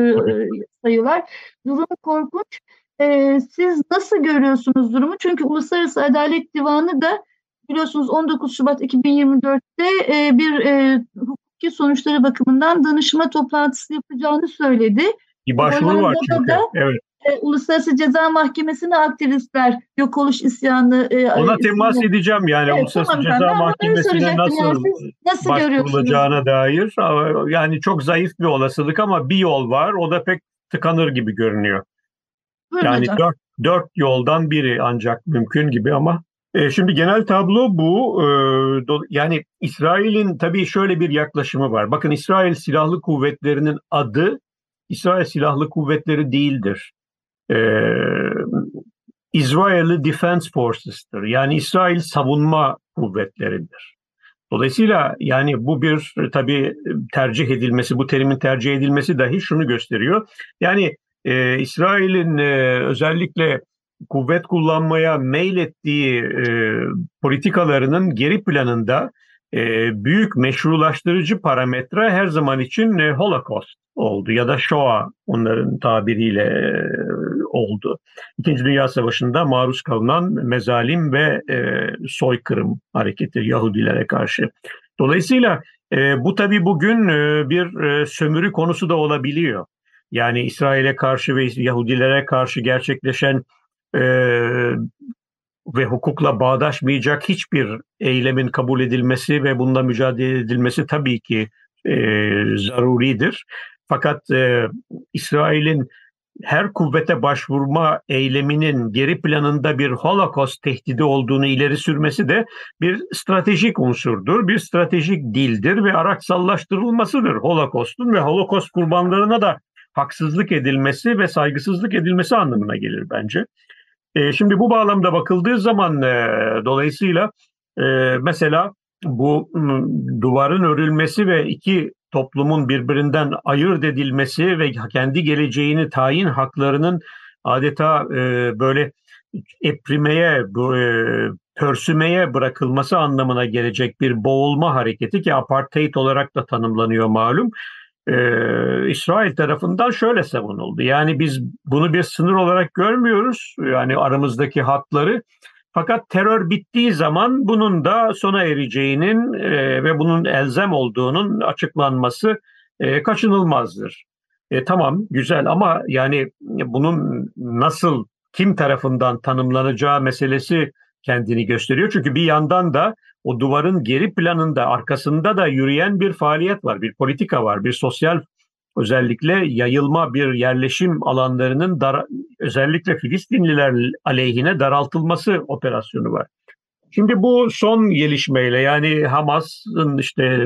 Speaker 4: sayılar. Durum korkunç. E, siz nasıl görüyorsunuz durumu? Çünkü Uluslararası Adalet Divanı da biliyorsunuz 19 Şubat 2024'te e, bir e, hukuki sonuçları bakımından danışma toplantısı yapacağını söyledi.
Speaker 3: Bir başvuru var çünkü. Da, evet.
Speaker 4: E, Uluslararası Ceza Mahkemesi'ne aktivistler yok oluş isyanı e,
Speaker 3: ona temas ismi. edeceğim yani evet, Uluslararası tamam, Ceza Mahkemesi'ne nasıl, yani nasıl başvurulacağına dair yani çok zayıf bir olasılık ama bir yol var o da pek tıkanır gibi görünüyor. Buyurun yani dört, dört yoldan biri ancak mümkün gibi ama e, şimdi genel tablo bu. E, do, yani İsrail'in tabii şöyle bir yaklaşımı var. Bakın İsrail Silahlı Kuvvetleri'nin adı İsrail Silahlı Kuvvetleri değildir. E, Israeli Defense Forces'tır. Yani İsrail Savunma Kuvvetleridir. Dolayısıyla yani bu bir tabii tercih edilmesi, bu terimin tercih edilmesi dahi şunu gösteriyor. Yani e, İsrail'in e, özellikle kuvvet kullanmaya meylettiği e, politikalarının geri planında e, büyük meşrulaştırıcı parametre her zaman için e, Holocaust oldu ya da Shoah onların tabiriyle e, oldu. İkinci Dünya Savaşı'nda maruz kalınan mezalim ve e, soykırım hareketi Yahudilere karşı. Dolayısıyla e, bu tabii bugün e, bir e, sömürü konusu da olabiliyor. Yani İsrail'e karşı ve Yahudilere karşı gerçekleşen e, ve hukukla bağdaşmayacak hiçbir eylemin kabul edilmesi ve bunda mücadele edilmesi tabii ki e, zaruridir. Fakat e, İsrail'in her kuvvete başvurma eyleminin geri planında bir holokost tehdidi olduğunu ileri sürmesi de bir stratejik unsurdur, bir stratejik dildir ve araçsallaştırılmasıdır holokostun ve holokost kurbanlarına da haksızlık edilmesi ve saygısızlık edilmesi anlamına gelir bence. E, şimdi bu bağlamda bakıldığı zaman e, dolayısıyla e, mesela bu duvarın örülmesi ve iki toplumun birbirinden ayırt edilmesi ve kendi geleceğini tayin haklarının adeta e, böyle eprimeye, e, pörsümeye bırakılması anlamına gelecek bir boğulma hareketi ki apartheid olarak da tanımlanıyor malum. Ee, İsrail tarafından şöyle savunuldu. Yani biz bunu bir sınır olarak görmüyoruz. Yani aramızdaki hatları. Fakat terör bittiği zaman bunun da sona ereceğinin e, ve bunun elzem olduğunun açıklanması e, kaçınılmazdır. E, tamam güzel ama yani bunun nasıl kim tarafından tanımlanacağı meselesi kendini gösteriyor. Çünkü bir yandan da o duvarın geri planında arkasında da yürüyen bir faaliyet var, bir politika var, bir sosyal özellikle yayılma bir yerleşim alanlarının dar, özellikle Filistinliler aleyhine daraltılması operasyonu var. Şimdi bu son gelişmeyle yani Hamas'ın işte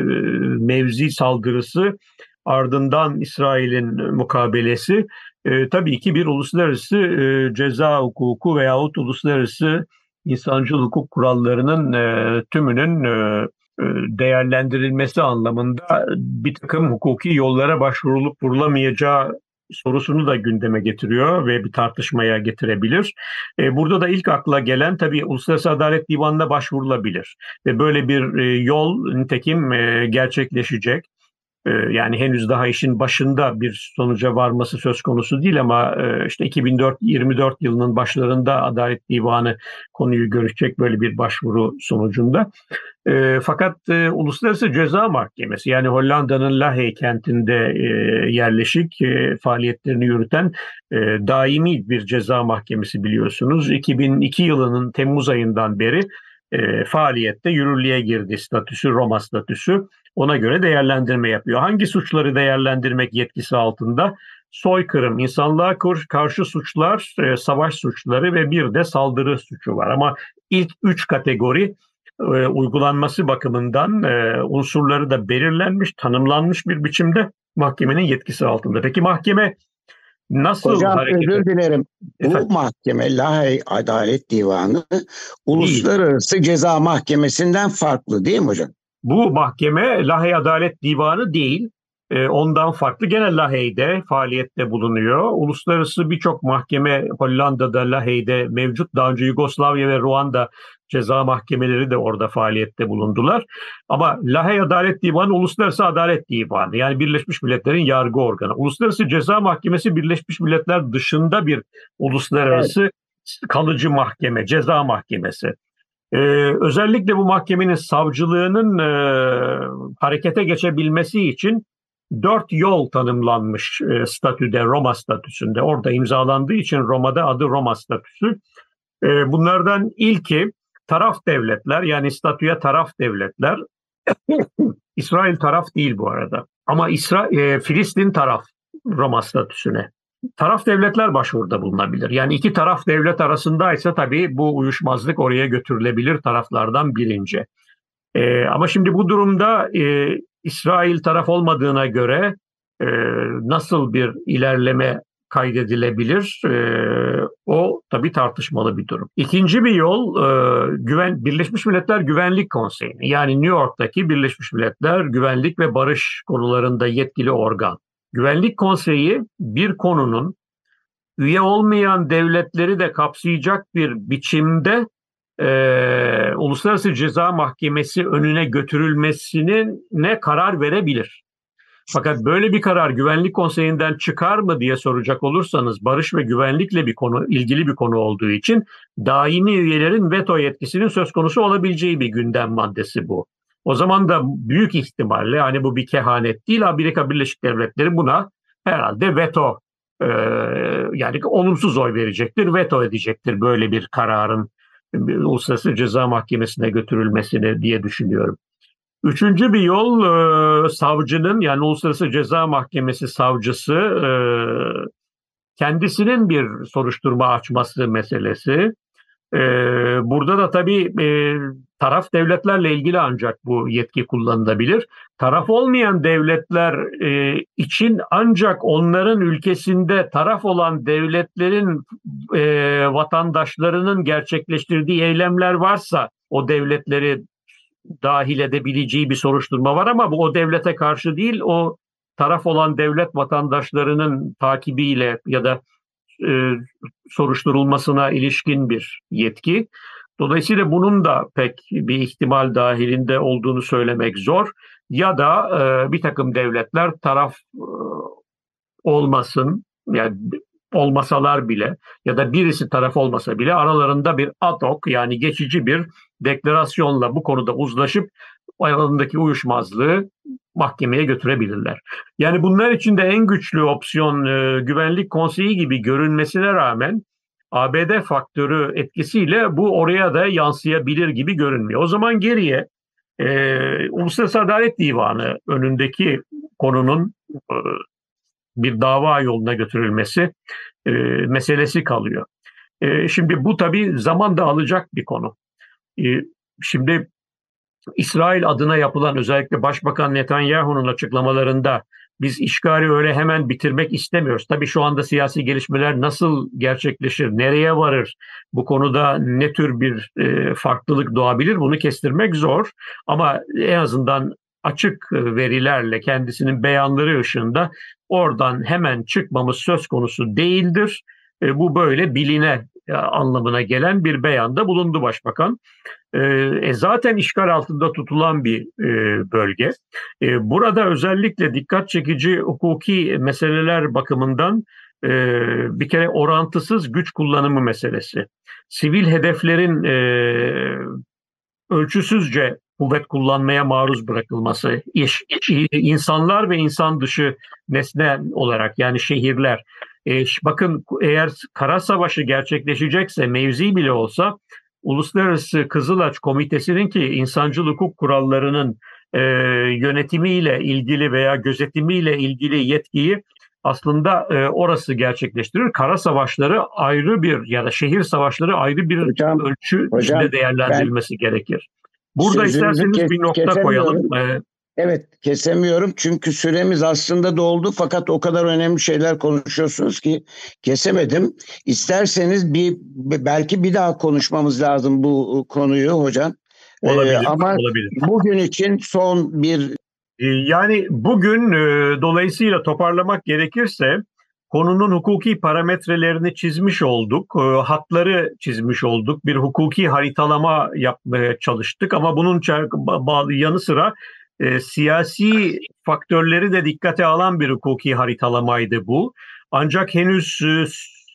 Speaker 3: mevzi saldırısı ardından İsrail'in mukabelesi e, tabii ki bir uluslararası e, ceza hukuku veyahut uluslararası insancıl hukuk kurallarının e, tümünün e, e, değerlendirilmesi anlamında bir takım hukuki yollara başvurulup vurulamayacağı sorusunu da gündeme getiriyor ve bir tartışmaya getirebilir. E, burada da ilk akla gelen tabii Uluslararası Adalet Divanı'na başvurulabilir ve böyle bir e, yol nitekim gerçekleşecek. Ee, yani henüz daha işin başında bir sonuca varması söz konusu değil ama e, işte 2024 yılının başlarında Adalet Divanı konuyu görüşecek böyle bir başvuru sonucunda. E, fakat e, Uluslararası Ceza Mahkemesi yani Hollanda'nın Lahey kentinde yerleşik faaliyetlerini yürüten daimi bir ceza mahkemesi biliyorsunuz. 2002 yılının Temmuz ayından beri faaliyette yürürlüğe girdi statüsü, Roma statüsü ona göre değerlendirme yapıyor. Hangi suçları değerlendirmek yetkisi altında? Soykırım, insanlığa karşı suçlar, e, savaş suçları ve bir de saldırı suçu var. Ama ilk üç kategori e, uygulanması bakımından e, unsurları da belirlenmiş, tanımlanmış bir biçimde mahkemenin yetkisi altında. Peki mahkeme Nasıl
Speaker 2: Hocam hareket özür dilerim. Efendim? Bu mahkeme Lahey Adalet Divanı Uluslararası değil. Ceza Mahkemesi'nden farklı değil mi hocam?
Speaker 3: Bu mahkeme Lahey Adalet Divanı değil. E, ondan farklı gene Lahey'de faaliyette bulunuyor. Uluslararası birçok mahkeme Hollanda'da, Lahey'de mevcut. Daha önce Yugoslavya ve Ruanda ceza mahkemeleri de orada faaliyette bulundular. Ama Lahey Adalet Divanı Uluslararası Adalet Divanı yani Birleşmiş Milletler'in yargı organı. Uluslararası Ceza Mahkemesi Birleşmiş Milletler dışında bir uluslararası evet. kalıcı mahkeme, ceza mahkemesi. Ee, özellikle bu mahkemenin savcılığının e, harekete geçebilmesi için dört yol tanımlanmış e, statüde, Roma statüsünde. Orada imzalandığı için Roma'da adı Roma statüsü. E, bunlardan ilki taraf devletler yani statüye taraf devletler. İsrail taraf değil bu arada. Ama İsra e, Filistin taraf Roma statüsüne taraf devletler başvuruda bulunabilir. Yani iki taraf devlet arasındaysa tabii bu uyuşmazlık oraya götürülebilir taraflardan birinci. Ee, ama şimdi bu durumda e, İsrail taraf olmadığına göre e, nasıl bir ilerleme kaydedilebilir? E, o tabii tartışmalı bir durum. İkinci bir yol e, güven Birleşmiş Milletler Güvenlik Konseyi. Yani New York'taki Birleşmiş Milletler Güvenlik ve Barış konularında yetkili organ. Güvenlik Konseyi bir konunun üye olmayan devletleri de kapsayacak bir biçimde e, Uluslararası Ceza Mahkemesi önüne götürülmesine ne karar verebilir. Fakat böyle bir karar Güvenlik Konseyi'nden çıkar mı diye soracak olursanız barış ve güvenlikle bir konu ilgili bir konu olduğu için daimi üyelerin veto yetkisinin söz konusu olabileceği bir gündem maddesi bu. O zaman da büyük ihtimalle hani bu bir kehanet değil Amerika Birleşik Devletleri buna herhalde veto e, yani olumsuz oy verecektir, veto edecektir böyle bir kararın Uluslararası Ceza Mahkemesi'ne götürülmesini diye düşünüyorum. Üçüncü bir yol e, savcının yani Uluslararası Ceza Mahkemesi savcısı e, kendisinin bir soruşturma açması meselesi E, burada da tabii e, taraf devletlerle ilgili ancak bu yetki kullanılabilir. Taraf olmayan devletler e, için ancak onların ülkesinde taraf olan devletlerin e, vatandaşlarının gerçekleştirdiği eylemler varsa o devletleri dahil edebileceği bir soruşturma var ama bu o devlete karşı değil o taraf olan devlet vatandaşlarının takibiyle ya da e, soruşturulmasına ilişkin bir yetki. Dolayısıyla bunun da pek bir ihtimal dahilinde olduğunu söylemek zor. Ya da e, bir takım devletler taraf e, olmasın, yani olmasalar bile ya da birisi taraf olmasa bile aralarında bir ad yani geçici bir deklarasyonla bu konuda uzlaşıp aralarındaki uyuşmazlığı mahkemeye götürebilirler. Yani bunlar için de en güçlü opsiyon e, Güvenlik Konseyi gibi görünmesine rağmen ABD faktörü etkisiyle bu oraya da yansıyabilir gibi görünmüyor. O zaman geriye e, Uluslararası Adalet Divanı önündeki konunun e, bir dava yoluna götürülmesi e, meselesi kalıyor. E, şimdi bu tabii zaman da alacak bir konu. E, şimdi İsrail adına yapılan özellikle Başbakan Netanyahu'nun açıklamalarında biz işgali öyle hemen bitirmek istemiyoruz. Tabii şu anda siyasi gelişmeler nasıl gerçekleşir, nereye varır, bu konuda ne tür bir e, farklılık doğabilir bunu kestirmek zor. Ama en azından açık verilerle kendisinin beyanları ışığında oradan hemen çıkmamız söz konusu değildir. E, bu böyle biline e, anlamına gelen bir beyanda bulundu başbakan. E, e, zaten işgal altında tutulan bir e, bölge. E, burada özellikle dikkat çekici hukuki meseleler bakımından e, bir kere orantısız güç kullanımı meselesi. Sivil hedeflerin e, ölçüsüzce kuvvet kullanmaya maruz bırakılması, iş, insanlar ve insan dışı nesne olarak yani şehirler. E, bakın eğer kara savaşı gerçekleşecekse mevzi bile olsa Uluslararası Kızılaç Komitesi'nin ki insancıl hukuk kurallarının e, yönetimiyle ilgili veya gözetimiyle ilgili yetkiyi aslında e, orası gerçekleştirir. Kara savaşları ayrı bir ya da şehir savaşları ayrı bir hocam, ölçü hocam, içinde değerlendirilmesi ben, gerekir. Burada isterseniz kes, bir nokta koyalım. Ee,
Speaker 2: evet kesemiyorum çünkü süremiz aslında doldu fakat o kadar önemli şeyler konuşuyorsunuz ki kesemedim. İsterseniz bir belki bir daha konuşmamız lazım bu konuyu hocam.
Speaker 3: Ee, olabilir, ee, ama olabilir.
Speaker 2: bugün için son bir
Speaker 3: ee, yani bugün e, dolayısıyla toparlamak gerekirse konunun hukuki parametrelerini çizmiş olduk, e, hatları çizmiş olduk, bir hukuki haritalama yapmaya çalıştık ama bunun yanı sıra e, siyasi faktörleri de dikkate alan bir hukuki haritalamaydı bu. Ancak henüz e,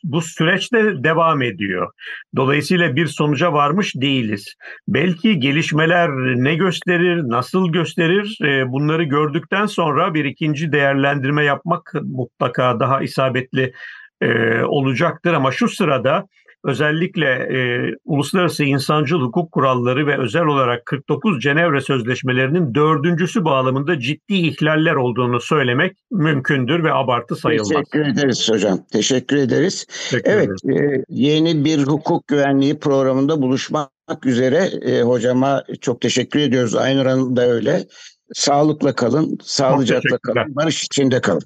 Speaker 3: bu süreç de devam ediyor. Dolayısıyla bir sonuca varmış değiliz. Belki gelişmeler ne gösterir, nasıl gösterir e, bunları gördükten sonra bir ikinci değerlendirme yapmak mutlaka daha isabetli e, olacaktır. Ama şu sırada özellikle e, uluslararası insancıl hukuk kuralları ve özel olarak 49 Cenevre Sözleşmelerinin dördüncüsü bağlamında ciddi ihlaller olduğunu söylemek mümkündür ve abartı sayılmaz.
Speaker 2: Teşekkür ederiz hocam. Teşekkür ederiz. Teşekkür evet, e, yeni bir hukuk güvenliği programında buluşmak üzere e, hocama çok teşekkür ediyoruz. Aynur Hanım da öyle. Sağlıkla kalın, sağlıcakla kalın, barış içinde kalın.